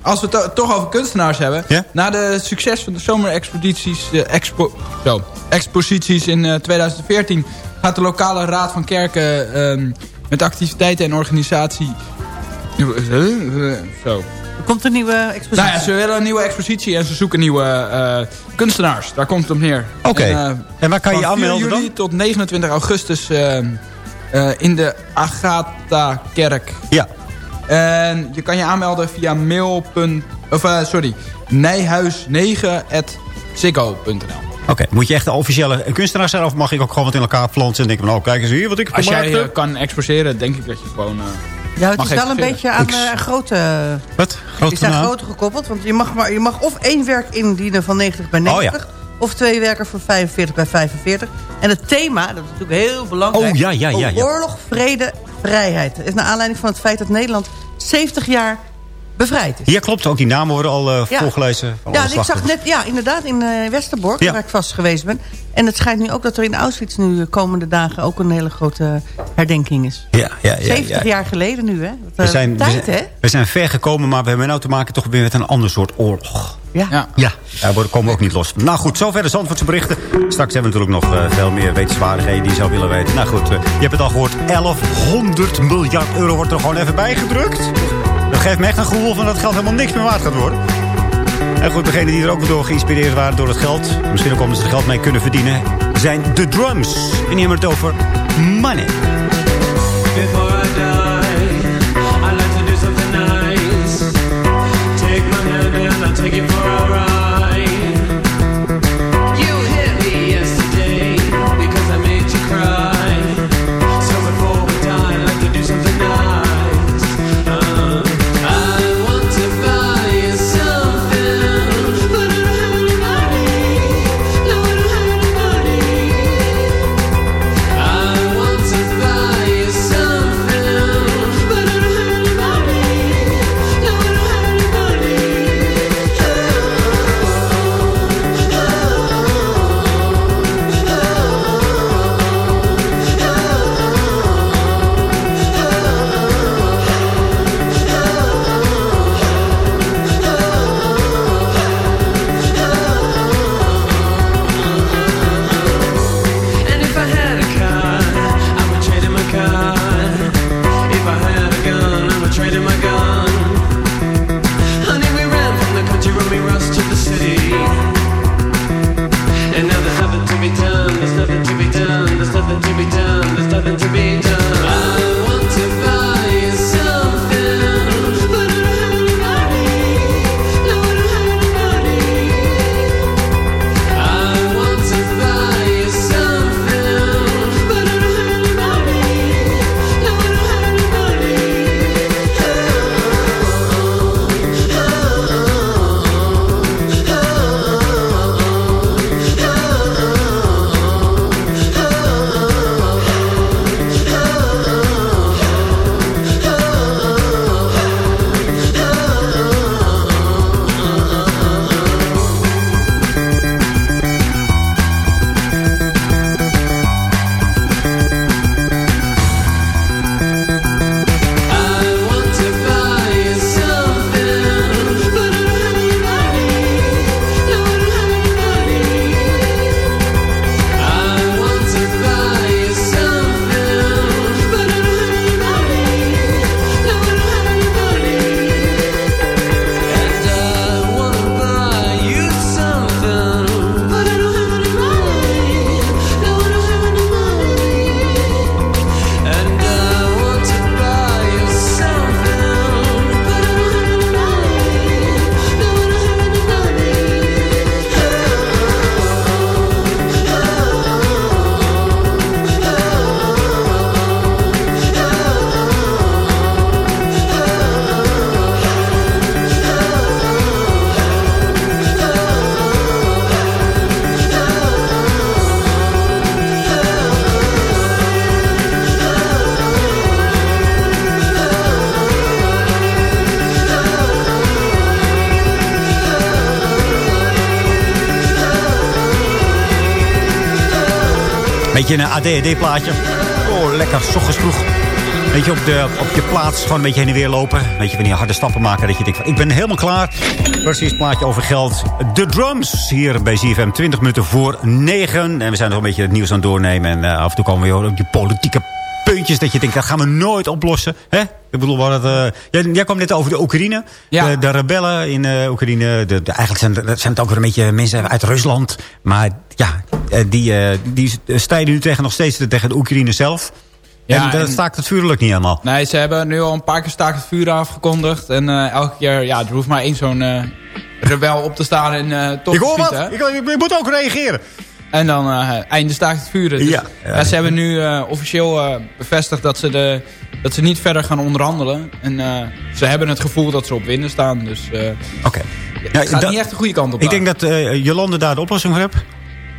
als we het to- toch over kunstenaars hebben. Ja? Na de succes van de zomerexpedities, eh, expo, zo, exposities in eh, 2014... gaat de lokale raad van kerken ehm, met activiteiten en organisatie... Zo. Er komt een nieuwe expositie. Nou ja, ze willen een nieuwe expositie en ze zoeken nieuwe eh, kunstenaars. Daar komt het op neer. Oké. eh, En waar kan je je van 4 aanmelden juli dan? tot 29 augustus eh, eh, in de Agatha-kerk. Ja. En je kan je aanmelden via mail. punt- Of, eh, sorry, nijhuis9.ziggo.nl Oké, moet je echt de officiële kunstenaar zijn of mag ik ook gewoon wat in elkaar planten en denken van, nou, kijk eens hier wat ik Als gemaakt jij eh, kan exposeren, denk ik dat je gewoon... eh, ja, het mag is wel een beetje aan eh, grote... Wat? Die Grote zijn naam? groter gekoppeld. Want je mag, maar, je mag of één werk indienen van 90 bij Oh, ja. 90... of twee werken van 45 bij 45. En het thema, dat is natuurlijk heel belangrijk... Oh, ja, ja, ja, ja. Oorlog, vrede, vrijheid. Dat is naar aanleiding van het feit dat Nederland 70 jaar bevrijd is. Ja, klopt. Ook die namen worden al eh, Ja. voorgelezen. Van Ja, ik zag net, ja, inderdaad, in eh, Westerbork, Ja. waar ik vast geweest ben. En het schijnt nu ook dat er in Auschwitz nu de komende dagen ook een hele grote herdenking is. Ja, ja, ja, 70 ja. jaar geleden nu, hè? Dat, We eh, zijn, we, tijd, zijn, hè? we zijn ver gekomen, maar we hebben nou te maken toch weer met een ander soort oorlog. Ja. ja. Ja, daar worden- komen we ook niet los. Nou goed, zover de Zandvoortse berichten. Straks hebben we natuurlijk nog eh, veel meer wetenswaardigheden die je zou willen weten. Nou goed, je hebt het al gehoord. 1100 miljard euro wordt er gewoon even bijgedrukt. Dat geeft me echt een gevoel van dat geld helemaal niks meer waard gaat worden. En goed, degenen die er ook door geïnspireerd waren door het geld... misschien ook omdat ze er geld mee kunnen verdienen... zijn de drums. En die hebben het over money. Beetje een ADHD-plaatje. Oh, lekker, s ochtends vroeg. Weet je, op, de, op je plaats gewoon een beetje heen en weer lopen. Weet je, wanneer harde stappen maken. Dat je denkt van, ik ben helemaal klaar. Precies, plaatje over geld. De drums hier bij ZFM. 20 minuten voor 9. En we zijn nog een beetje het nieuws aan het doornemen. En eh, af en toe komen we weer op die politieke puntjes. Dat je denkt, dat gaan we nooit oplossen. Hè? Ik bedoel, hadden het, eh, jij, jij kwam net over de Oekraïne. De, de rebellen in eh, Oekraïne. De, de- eigenlijk zijn, het- zijn het ook weer een beetje mensen uit Rusland. Maar ja, die, eh, die strijden nu tegen, nog steeds tegen de Oekraïne zelf. Ja, en dat en- staakt het vuurlijk niet helemaal. Nee, ze hebben nu al een paar keer staakt het vuur afgekondigd. En eh, elke keer, ja, er hoeft maar één zo'n eh, rebel op te staan en eh toch Ik hoor wat. Ik, moet ook reageren. En dan eh einde staakt het vuren. Dus, Ja. ja. ze hebben nu eh, officieel eh, bevestigd dat ze, de, dat ze niet verder gaan onderhandelen. En eh, ze hebben het gevoel dat ze op winnen staan. Dus eh, Oké. het gaat dat- niet echt de goede kant op. Ik daar. denk dat eh, Jolande daar de oplossing voor hebt.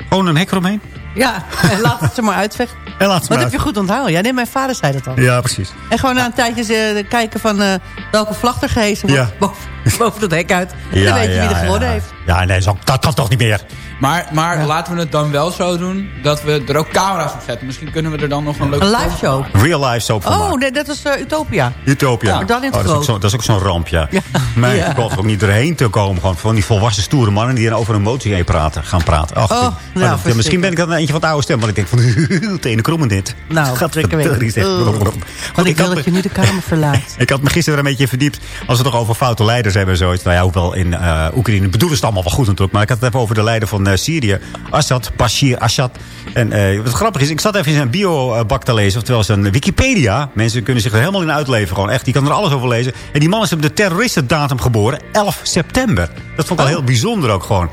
Gewoon een hek eromheen. Ja, en laat het ze maar uitvechten. En laat ze Wat maar heb je goed onthouden? Ja, nee, mijn vader zei dat al. Ja, precies. En gewoon na een tijdje eh, kijken van eh, welke vlag er gehezen wordt. Ja. Boven, boven het hek uit. Ja, dan weet je ja, wie er gewonnen heeft. Ja, nee, zo, dat kan toch niet meer. Maar, maar laten we het dan wel zo doen dat we er ook camera's op zetten. Misschien kunnen we er dan nog een leuke... Een live show. Real soap van Oh, maken. nee, dat is eh, Utopia. Utopia. Ja, dan in het oh, dat, is ook groot. zo, dat is ook zo'n ramp, ja. Mijn Ja. god, om niet erheen te komen. Gewoon van die volwassen stoere mannen die dan over een motie heen praten, gaan praten. Ach, Oh, maar nou, dat- ja, misschien ben ik dan eentje van het oude stem. Want ik denk van, het ene krom in dit. Nou, Gadverdarie, trekken zeg. we. Goed, Want ik wil dat je nu de kamer verlaat. Ik had me gisteren een beetje verdiept. Als we het toch over foute leiders hebben en zoiets. Nou ja, hoewel in eh, Oekraïne bedoelen ze het allemaal wel goed natuurlijk. Maar ik had het even over de leider van eh, Syrië. Assad, Bashir Assad. En eh, wat grappig is, ik zat even in zijn biobak te lezen. Oftewel zijn Wikipedia. Mensen kunnen zich er helemaal in uitleven. Gewoon echt, die kan er alles over lezen. En die man is op de terroristendatum geboren. 11 september. Dat vond ik wel heel bijzonder ook gewoon.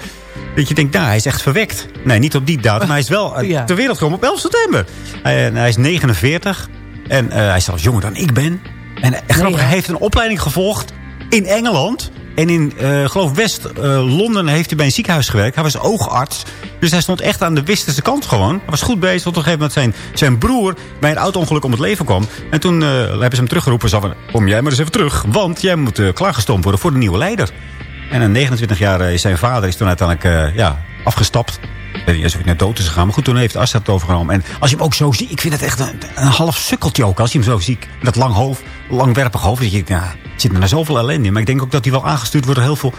Dat je denkt, nou, hij is echt verwekt. Nee, niet op die datum. Maar hij is wel eh, Ja. ter wereld gekomen op 11 september. Hij, en hij is 49. En hij is zelfs jonger dan ik ben. En grappig, ja. hij heeft een opleiding gevolgd in Engeland. En in, eh geloof West-Londen heeft hij bij een ziekenhuis gewerkt. Hij was oogarts. Dus hij stond echt aan de westerse kant gewoon. Hij was goed bezig. Tot op een gegeven moment zijn, zijn broer bij een auto-ongeluk om het leven kwam. En toen eh, hebben ze hem teruggeroepen. Zo van, kom jij maar eens even terug. Want jij moet eh, klaargestoomd worden voor de nieuwe leider. En een 29 jaar is zijn vader is toen uiteindelijk eh, ja, afgestapt. Ik weet niet eens of naar dood is gegaan. Maar goed, toen heeft Assad het overgenomen. En als je hem ook zo ziet, ik vind het echt een, half sukkeltje ook. Als je hem zo ziet, dat lang hoofd, langwerpig hoofd. Dat je, het zit er naar zoveel ellende in. Maar ik denk ook dat hij wel aangestuurd wordt door heel veel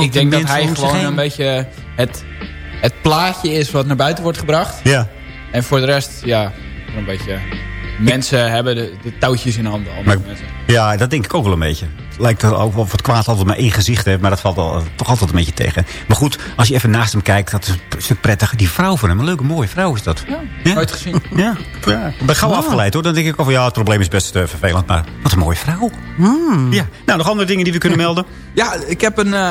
ik denk dat hij gewoon heen. een beetje het, het plaatje is wat naar buiten wordt gebracht. Ja. En voor de rest, ja, een beetje... Mensen hebben de, de touwtjes in handen. Maar-. Ja, dat denk ik ook wel een beetje. Het lijkt er ook wel of het kwaad altijd maar één gezicht heeft. Maar dat valt wel, toch altijd een beetje tegen. Maar goed, als je even naast hem kijkt, dat is een stuk prettiger. Die vrouw van hem, een leuke mooie vrouw is dat. Ja. Nooit gezien. Ja, ja. Ik ben gauw afgeleid hoor. Dan denk ik, oh ja, het probleem is best eh, vervelend. Maar wat een mooie vrouw. Ja. Nou, nog andere dingen die we kunnen melden? Ja, ik heb een... eh,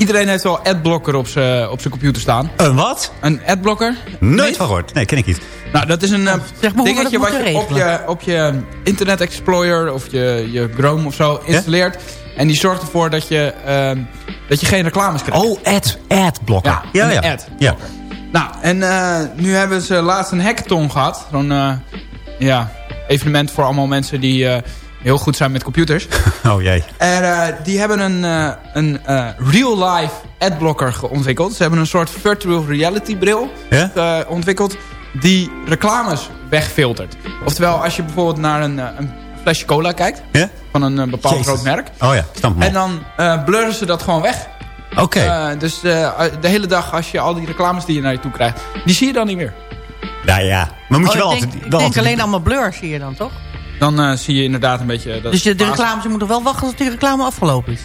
iedereen heeft wel adblocker op zijn op zijn computer staan. Een wat? Een adblocker? Nooit van gehoord. Nee, ken ik niet. Nou, dat is een eh, Zeg maar dingetje wat je op, je op je Internet Explorer of je, je Chrome of zo installeert. En die zorgt ervoor dat je, ehm, dat je geen reclames krijgt. Oh, ad, adblocker. Ja, ja. een ja. ad. ja. Nou, en eh, nu hebben ze laatst een hackathon gehad. Zo'n eh, ja, evenement voor allemaal mensen die eh, heel goed zijn met computers. Oh jee. En eh, die hebben een, eh, een eh, real-life adblocker geontwikkeld. Ze hebben een soort virtual reality bril eh, ontwikkeld... die reclames wegfiltert. Oftewel, als je bijvoorbeeld naar een, een flesje cola kijkt... Van een bepaald Jezus. groot merk... Oh ja, snap en dan eh blurren ze dat gewoon weg. Oké. Eh, dus eh, de hele dag als je al die reclames die je naar je toe krijgt... die zie je dan niet meer. Nou ja, maar moet je Oh, wel ik denk, altijd... ik wel denk altijd- alleen allemaal blur zie je dan, toch? Dan eh, zie je inderdaad een beetje... Dat Dus je, de reclames, je moet toch wel wachten tot die reclame afgelopen is?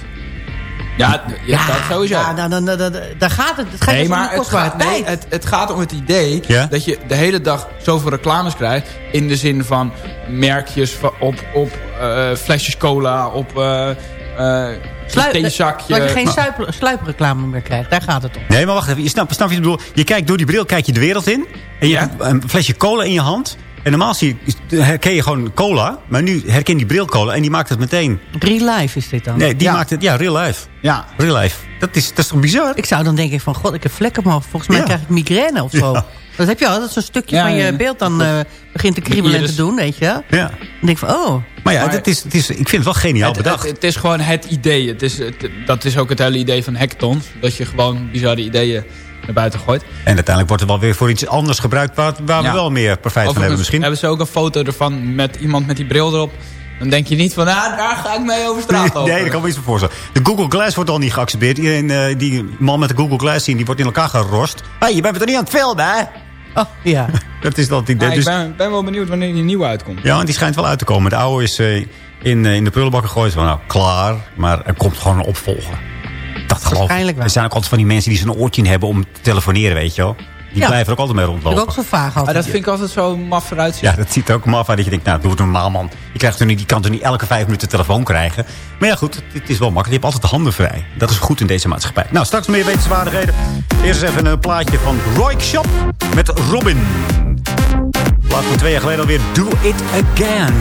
Ja, ja, dat sowieso. Ja, dan, dan, dan, dan- daar gaat het. Het gaat Nee, dus om maar de het gaat, nee, het, het gaat om het idee Ja? dat je de hele dag zoveel reclames krijgt. In de zin van merkjes op, op eh, flesjes cola, op eh eh Slui- theezakje. Dat je geen sluip, sluipreclame meer krijgt. Daar gaat het om. Nee, maar wacht even. Je snap, snap je wat ik bedoel? Je kijkt door die bril, kijk je de wereld in. En je Ja. hebt een flesje cola in je hand. En normaal zie je, herken je gewoon cola. Maar nu herken die bril cola en die maakt het meteen. Real life is dit dan. Nee, die Ja. maakt het, ja, real life. Ja. Real life. Dat is, dat is toch bizar? Ik zou dan denken van, god, ik heb vlekken op mijn hoofd. Volgens mij Ja. krijg ik migraine of zo. Ja. Dat heb je al, dat zo'n stukje Ja, van je ja, ja. beeld dan eh, begint te kriebelen en te doen, weet je. Dan Ja. denk ik van, oh. Maar ja, Maar- het is, het is, ik vind het wel geniaal het, bedacht. het, het is gewoon het idee. Het is, het- dat is ook het hele idee van hackathons. Dat je gewoon bizarre ideeën naar buiten gegooid. En uiteindelijk wordt het wel weer voor iets anders gebruikt... waar, waar we wel meer profijt van hebben misschien. hebben ze ook een foto ervan met iemand met die bril erop. Dan denk je niet van, ah, daar ga ik mee over straat lopen. Nee, dat kan me iets voor voorstellen. De Google Glass wordt al niet geaccepteerd. Iedereen, eh, die man met de Google Glass zien, die wordt in elkaar gerost. Hé, hey, je bent er niet aan het filmen, hè? Oh, ja. dat is dat idee. Ja, ik Dus- ben, ben wel benieuwd wanneer die nieuwe uitkomt. Ja, want die schijnt wel uit te komen. De oude is eh, in, eh, in de prullenbak gegooid. Van, nou, klaar. Maar er komt gewoon een opvolger. Dat geloof ik. Waarschijnlijk wel. Er zijn ook altijd van die mensen die zo'n oortje in hebben om te telefoneren, weet je wel. Die Ja. blijven er ook altijd mee rondlopen. ook zo vaag Ah, dat vind ik altijd zo maf eruit zien. Ja, dat ziet er ook maf uit dat je denkt, nou, doe het normaal, man. Je, krijgt er niet, je kan er niet elke vijf minuten telefoon krijgen. Maar ja, goed, het, is wel makkelijk. Je hebt altijd de handen vrij. Dat is goed in deze maatschappij. Nou, straks meer wetenswaardigheden. Eerst eens even een plaatje van Roy Shop met Robin. Plaat van twee jaar geleden alweer Do It Again.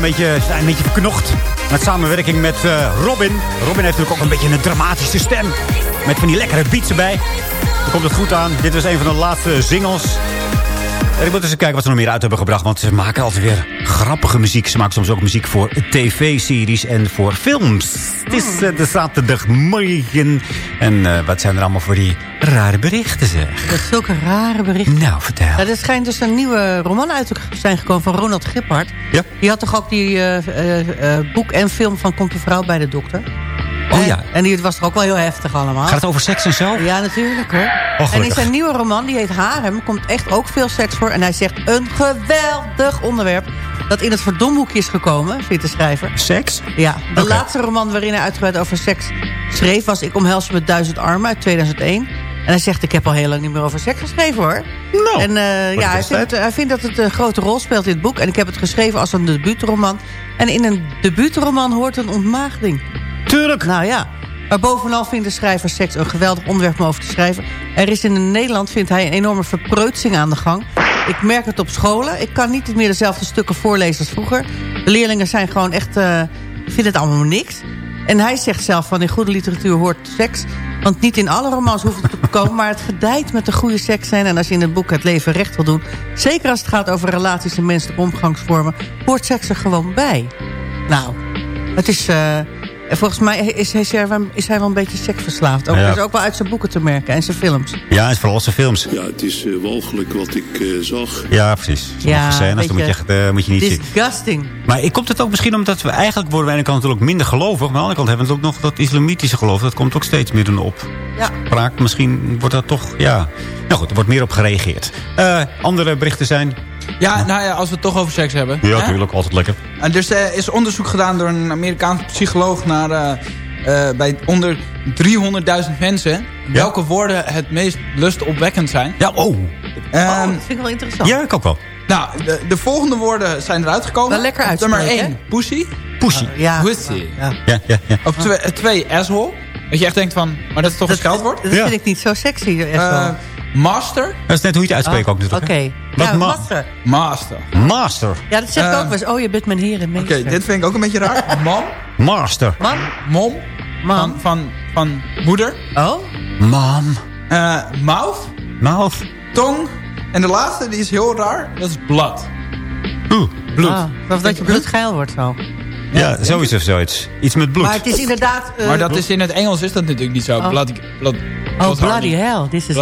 Een beetje, zijn een beetje verknocht. Met samenwerking met eh, Robin. Robin heeft natuurlijk ook een beetje een dramatische stem. Met van die lekkere beats erbij. Dan komt het goed aan. Dit was een van de laatste singles. En ik moet eens kijken wat ze nog meer uit hebben gebracht. Want ze maken altijd weer grappige muziek. Ze maken soms ook muziek voor tv-series en voor films. Het is eh, de zaterdagmorgen. En eh, wat zijn er allemaal voor die rare berichten zeg. Dat zulke rare berichten. Nou, vertel. Er schijnt dus een nieuwe roman uit te zijn gekomen van Ronald Gippard. Ja. Die had toch ook die eh, boek en film van Komt de vrouw bij de dokter? Oh ja. En die was toch ook wel heel heftig allemaal. Gaat het over seks en zo? Ja, natuurlijk hoor. Oh, en in zijn nieuwe roman, die heet Harem, komt echt ook veel seks voor. En hij zegt een geweldig onderwerp dat in het verdomhoekje is gekomen, vindt de schrijver. Seks? Ja, de laatste roman waarin hij uitgebreid over seks schreef... was Ik omhels met duizend armen uit 2001. En hij zegt, ik heb al heel lang niet meer over seks geschreven hoor. Nou, en eh, ja, hij vindt, hij vindt dat het een grote rol speelt in het boek. En ik heb het geschreven als een debuutroman. En in een debuutroman hoort een ontmaagding. Tuurlijk. Nou ja. Maar bovenal vindt de schrijver seks een geweldig onderwerp om over te schrijven. Er is in Nederland, vindt hij, een enorme verpreutsing aan de gang. Ik merk het op scholen. Ik kan niet meer dezelfde stukken voorlezen als vroeger. De leerlingen zijn gewoon echt... eh vinden het allemaal niks. En hij zegt zelf van in goede literatuur hoort seks. Want niet in alle romans hoeft het te komen. Maar het gedijt met de goede seks zijn. En als je in het boek het leven recht wil doen. Zeker als het gaat over relaties en menselijke omgangsvormen. Hoort seks er gewoon bij. Nou, het is... volgens mij is hij, is, hij, is hij wel een beetje seksverslaafd. Ook, Ja. Dat is ook wel uit zijn boeken te merken. En zijn films. Ja, en vooral zijn films. Ja, het is eh, walgelijk wat ik eh, zag. Ja, precies. Ja, scènes, dan moet je, echt, eh, moet je niet zien. Disgusting. Maar ik- komt het ook misschien omdat we eigenlijk worden we aan de ene kant natuurlijk minder gelovig. Maar aan de andere kant hebben we natuurlijk nog dat islamitische geloof. Dat komt ook steeds meer op. Ja. Spraak, misschien wordt dat toch, ja. Nou goed, er wordt meer op gereageerd. Eh, andere berichten zijn... Ja, nou ja, als we het toch over seks hebben. Ja, natuurlijk, altijd lekker. En dus er is onderzoek gedaan door een Amerikaanse psycholoog naar eh, eh, bij onder 300.000 mensen. Welke woorden het meest lustopwekkend zijn. Ja, oh. Oh, dat vind ik wel interessant. Ja, ik ook wel. Nou, de, de volgende woorden zijn eruit gekomen. Wel lekker Op Nummer uitspreken, 1, pussy. Pussy. Ja. Pussy. Ja. Ja, ja, ja. Op 2, asshole. Dat je echt denkt van, maar dat is toch een scheldwoord? Dat Ja. vind ik niet zo sexy. Eh, wel. master. Dat is net hoe je het uitspreekt Oh, ook natuurlijk. Oké. Wat Ja, ma- master. Master. Master. Ja, dat zeg ik Eh, ook wel eens. Oh, je bent mijn heer en Oké, dit vind ik ook een beetje raar. Mam. Master. Man? Mom. Man. Van, van, van moeder. Oh? Mam. Eh, mouth. Mouth. Tong. En de laatste, die is heel raar. Dat is blood. Oeh. Bloed. Ah, of dat je bloed geil wordt zo. Ja, zoiets of zoiets. Iets met bloed. Maar het is inderdaad... eh, Maar dat is in het Engels is dat natuurlijk niet zo. Oh. Blood, blood, Oh, blood bloody hardy. hell. This is...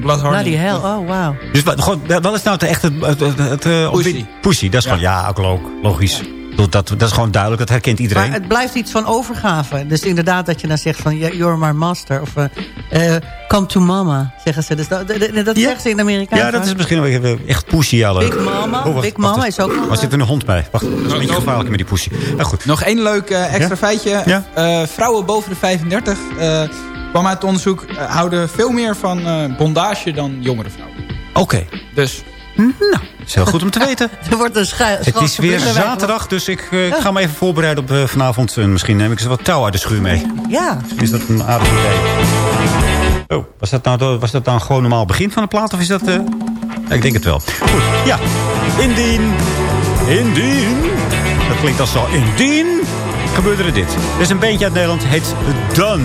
Blood. Bloody hell. Oh, wow. Dus wat, gewoon, wat is nou het echte... Het, het, het, eh, Pussy. Pussy, dat is gewoon... Ja, ook lo- logisch. Dat, dat is gewoon duidelijk, dat herkent iedereen. Maar het blijft iets van overgave. Dus inderdaad dat je dan zegt van... You're my master. Of eh, eh, come to mama, zeggen ze. Dus dat, dat, Ja. zeggen ze in Amerika. ja, dat is misschien wel even echt pussy. Alle. Big Mama. Oh, wacht, Big wacht, Mama is ook... Maar zit er een hond bij? Wacht, dat is een beetje gevaarlijk met die pussy. Nou goed. Nog één leuk eh, extra Ja? feitje. Ja? Eh, vrouwen boven de 35 eh, kwam uit het onderzoek... eh, houden veel meer van eh, bondage dan jongere vrouwen. Oké. Dus Nou, is heel goed om te weten. Er wordt een Het is weer zaterdag, dus ik, eh, ik ga me even voorbereiden op eh, vanavond. En misschien neem ik ze wat touw uit de schuur mee. Ja. Is dat een aardig idee? Oh, was dat nou, was dat nou gewoon normaal begin van de plaat? Of is dat... eh, ja, ik denk het wel. Goed, ja. Indien. Indien. Dat klinkt als zo. Indien. Gebeurde er dit. Er is een bandje uit Nederland. Heet Done.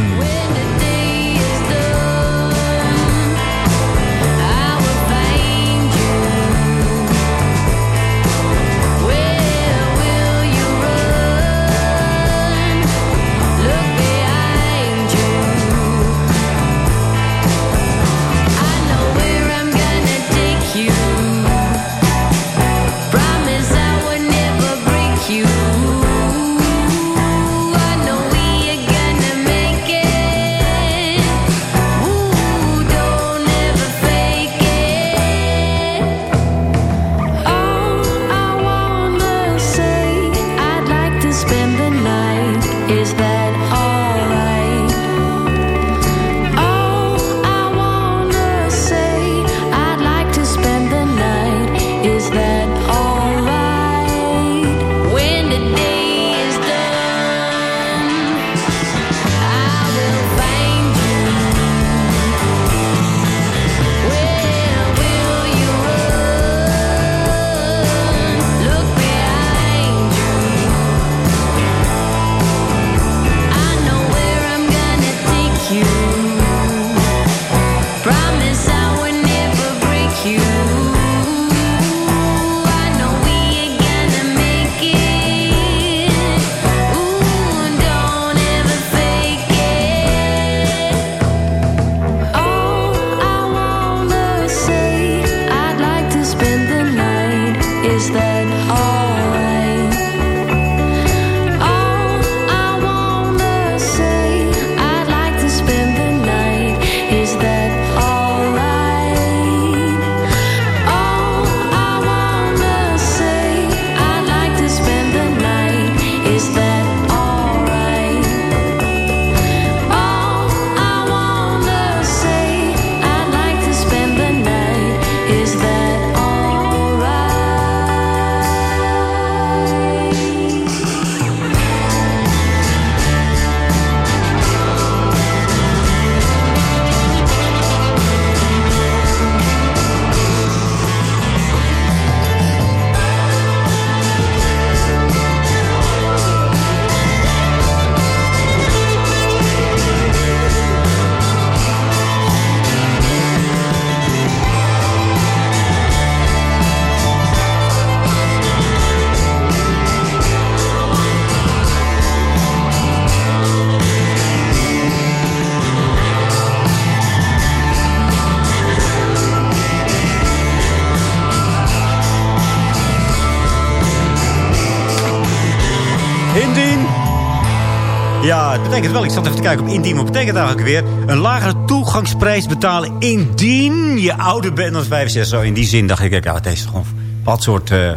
Ja, het betekent wel, ik zat even te kijken op indien. Wat betekent eigenlijk weer? Een lagere toegangsprijs betalen indien je ouder bent dan 65. Zo in die zin dacht ik, ja, het is gewoon wat soort eh,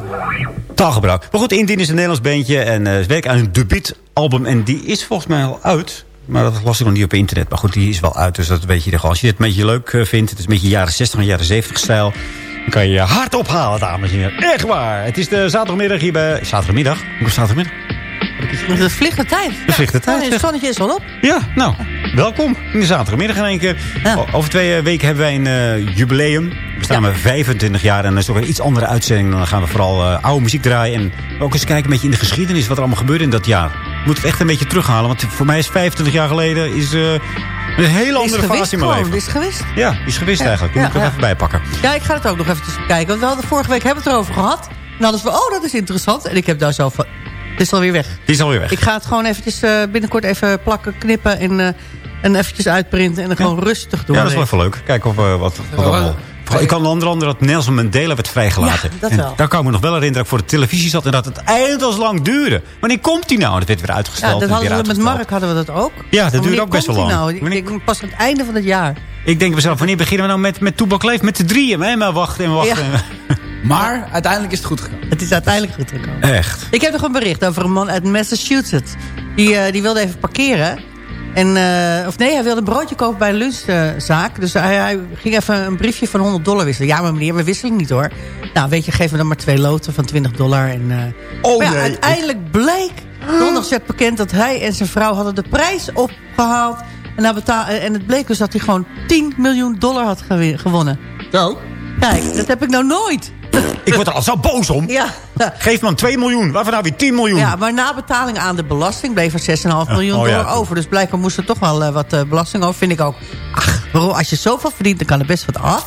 taalgebruik. Maar goed, indien is een Nederlands bandje en eh, ze werken aan een debuutalbum. En die is volgens mij al uit. Maar dat las ik nog niet op internet. Maar goed, die is wel uit. Dus dat weet je gewoon. Als je dit een beetje leuk eh, vindt. Het is een beetje jaren 60 en jaren 70 stijl. Dan kan je je hard ophalen, dames en heren. Echt waar. Het is de zaterdagmiddag hier bij... Zaterdagmiddag? Hoe zaterdagmiddag? Het vliegt de tijd. Het vliegt de tijd, Ja, het zonnetje is al op. Ja, nou, welkom in de zaterdagmiddag in één keer. Over twee eh, weken hebben wij een eh, jubileum. We staan maar 25 jaar en dat is ook een iets andere uitzending. Dan gaan we vooral eh, oude muziek draaien. En ook eens kijken een beetje in de geschiedenis wat er allemaal gebeurde in dat jaar. We moeten het echt een beetje terughalen. Want voor mij is 25 jaar geleden is, een hele andere is gewist fase in mijn leven. is gewist. Ja, is gewist Ja, eigenlijk. Die ja, moet ik er ja. even bij pakken. Ja, ik ga het ook nog eventjes bekijken. Want we hadden vorige week hebben we het erover gehad. En hadden we, oh, dat is interessant. En ik heb daar zo van, het is alweer weg. Die is alweer weg. Ik ga het gewoon eventjes eh, binnenkort even plakken, knippen en, eh, en eventjes uitprinten. En dan gewoon rustig doen. Ja, dat is wel even leuk. Kijken of eh, wat... wat allemaal- ik kan onder andere dat Nelson Mandela werd vrijgelaten. Ja, dat en wel. daar kan ik me nog wel herinneren dat ik voor de televisie zat... en dat het eindeloos lang duurde. Wanneer komt die nou? Dat werd weer uitgesteld. Ja, dat en hadden we met. Mark hadden we dat ook. Ja, dat wanneer ook best wel lang. Nou? Ik pas aan het einde van het jaar. Ik denk mezelf, wanneer beginnen we nou met, met Toebak Leef? Met de drieën, hè? Maar wachten en wachten. Maar uiteindelijk is het goed gegaan. Het is uiteindelijk goed gekomen. Echt. Ik heb nog een bericht over een man uit Massachusetts. Die, eh, die wilde even parkeren. En, eh, of nee, hij wilde een broodje kopen bij een lunchzaak. dus hij, hij ging even een briefje van 100 dollar wisselen. Ja, maar meneer, we wisselen niet hoor. Nou, weet je, geef me dan maar twee loten van 20 dollar. En, eh, Oh, maar ja, nee. uiteindelijk bleek... Donderdag werd bekend dat hij en zijn vrouw hadden de prijs opgehaald. En, hij betaal, en het bleek dus dat hij gewoon 10 miljoen dollar had gewonnen. Zo. Kijk, dat heb ik nou nooit. Ik word er al zo boos om. Ja. Geef me dan 2 miljoen. Waarvan nou weer 10 miljoen? Ja, maar na betaling aan de belasting bleef er 6,5 miljoen oh ja. dollar over. Dus blijkbaar moest er toch wel eh, wat eh, belasting over. Vind ik ook. Ach, bro, als je zoveel verdient, dan kan er best wat af.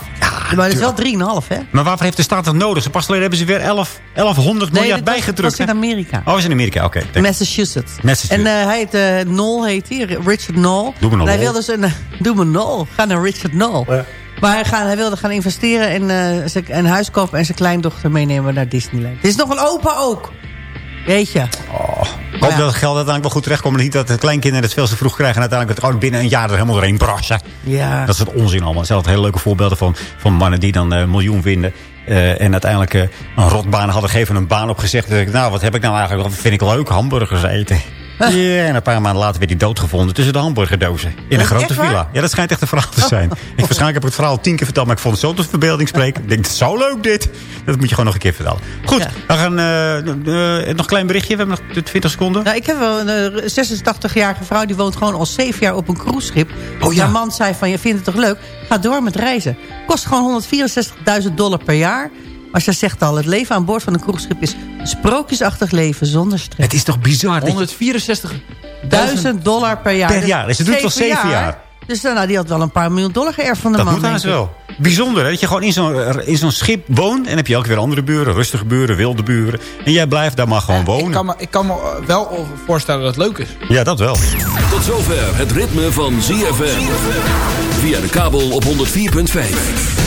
maar het is wel 3,5 hè? Maar waarvoor heeft de staat dat nodig? Ze pas geleden hebben ze weer 11, 1100 Nee, miljard bijgedrukt. was in? Amerika. Oh, is in Amerika, oké. Massachusetts. Massachusetts. En eh, hij heet eh Nol, heet hij. Richard Nol. Doe me En hij wilde dus een... Doe me Nol. Ga naar Richard Nol. Maar hij, gaan, hij wilde gaan investeren en eh, zijn- een huis kopen... en zijn kleindochter meenemen naar Disneyland. Het is nog een opa ook. Weet je. Ik hoop dat het geld uiteindelijk wel goed terechtkomt. En niet dat de kleinkinderen het veel te vroeg krijgen. En uiteindelijk het gewoon binnen een jaar er helemaal doorheen brassen. Ja. Dat is het onzin allemaal. Er zijn altijd hele leuke voorbeelden van, van mannen die dan eh, een miljoen vinden. eh, en uiteindelijk eh, een rotbaan hadden gegeven een baan opgezegd. Ik, nou, wat heb ik nou eigenlijk? Wat vind ik leuk? Hamburgers eten. Ja, en een paar maanden later werd hij doodgevonden tussen de hamburgerdozen. In een grote villa. Ja, dat schijnt echt een verhaal te zijn. Ik, waarschijnlijk heb ik het verhaal tien keer verteld, maar ik vond het zo tot verbeelding spreken. Ik denk, het is zo leuk dit. Dat moet je gewoon nog een keer vertellen. Goed, we gaan eh, eh, nog een klein berichtje. We hebben nog 20 seconden. Nou, ik heb wel een eh, 86-jarige vrouw... die woont gewoon al zeven jaar op een cruiseschip. Oh, ja. Haar man zei van, je vindt het toch leuk? Ga door met reizen. Kost gewoon 164.000 dollar per jaar. Maar ze zegt al, het leven aan boord van een cruiseschip... is een sprookjesachtig leven zonder stress. Het is toch bizar? dat je- 164 1000 dollar per jaar. Per jaar. Dus het doet wel zeven jaar. Dus nou, die had wel een paar miljoen dollar geërfd van de Dat man. moet haast denk ik. wel. Bijzonder, hè? dat je gewoon in zo'n in zo'n schip woont... en heb je elke weer andere buren, rustige buren, wilde buren... en jij blijft daar maar gewoon Ik wonen. kan, me, ik kan me wel voorstellen dat het leuk is. Ja, dat wel. Tot zover het ritme van ZFM. Via de kabel op 104.5.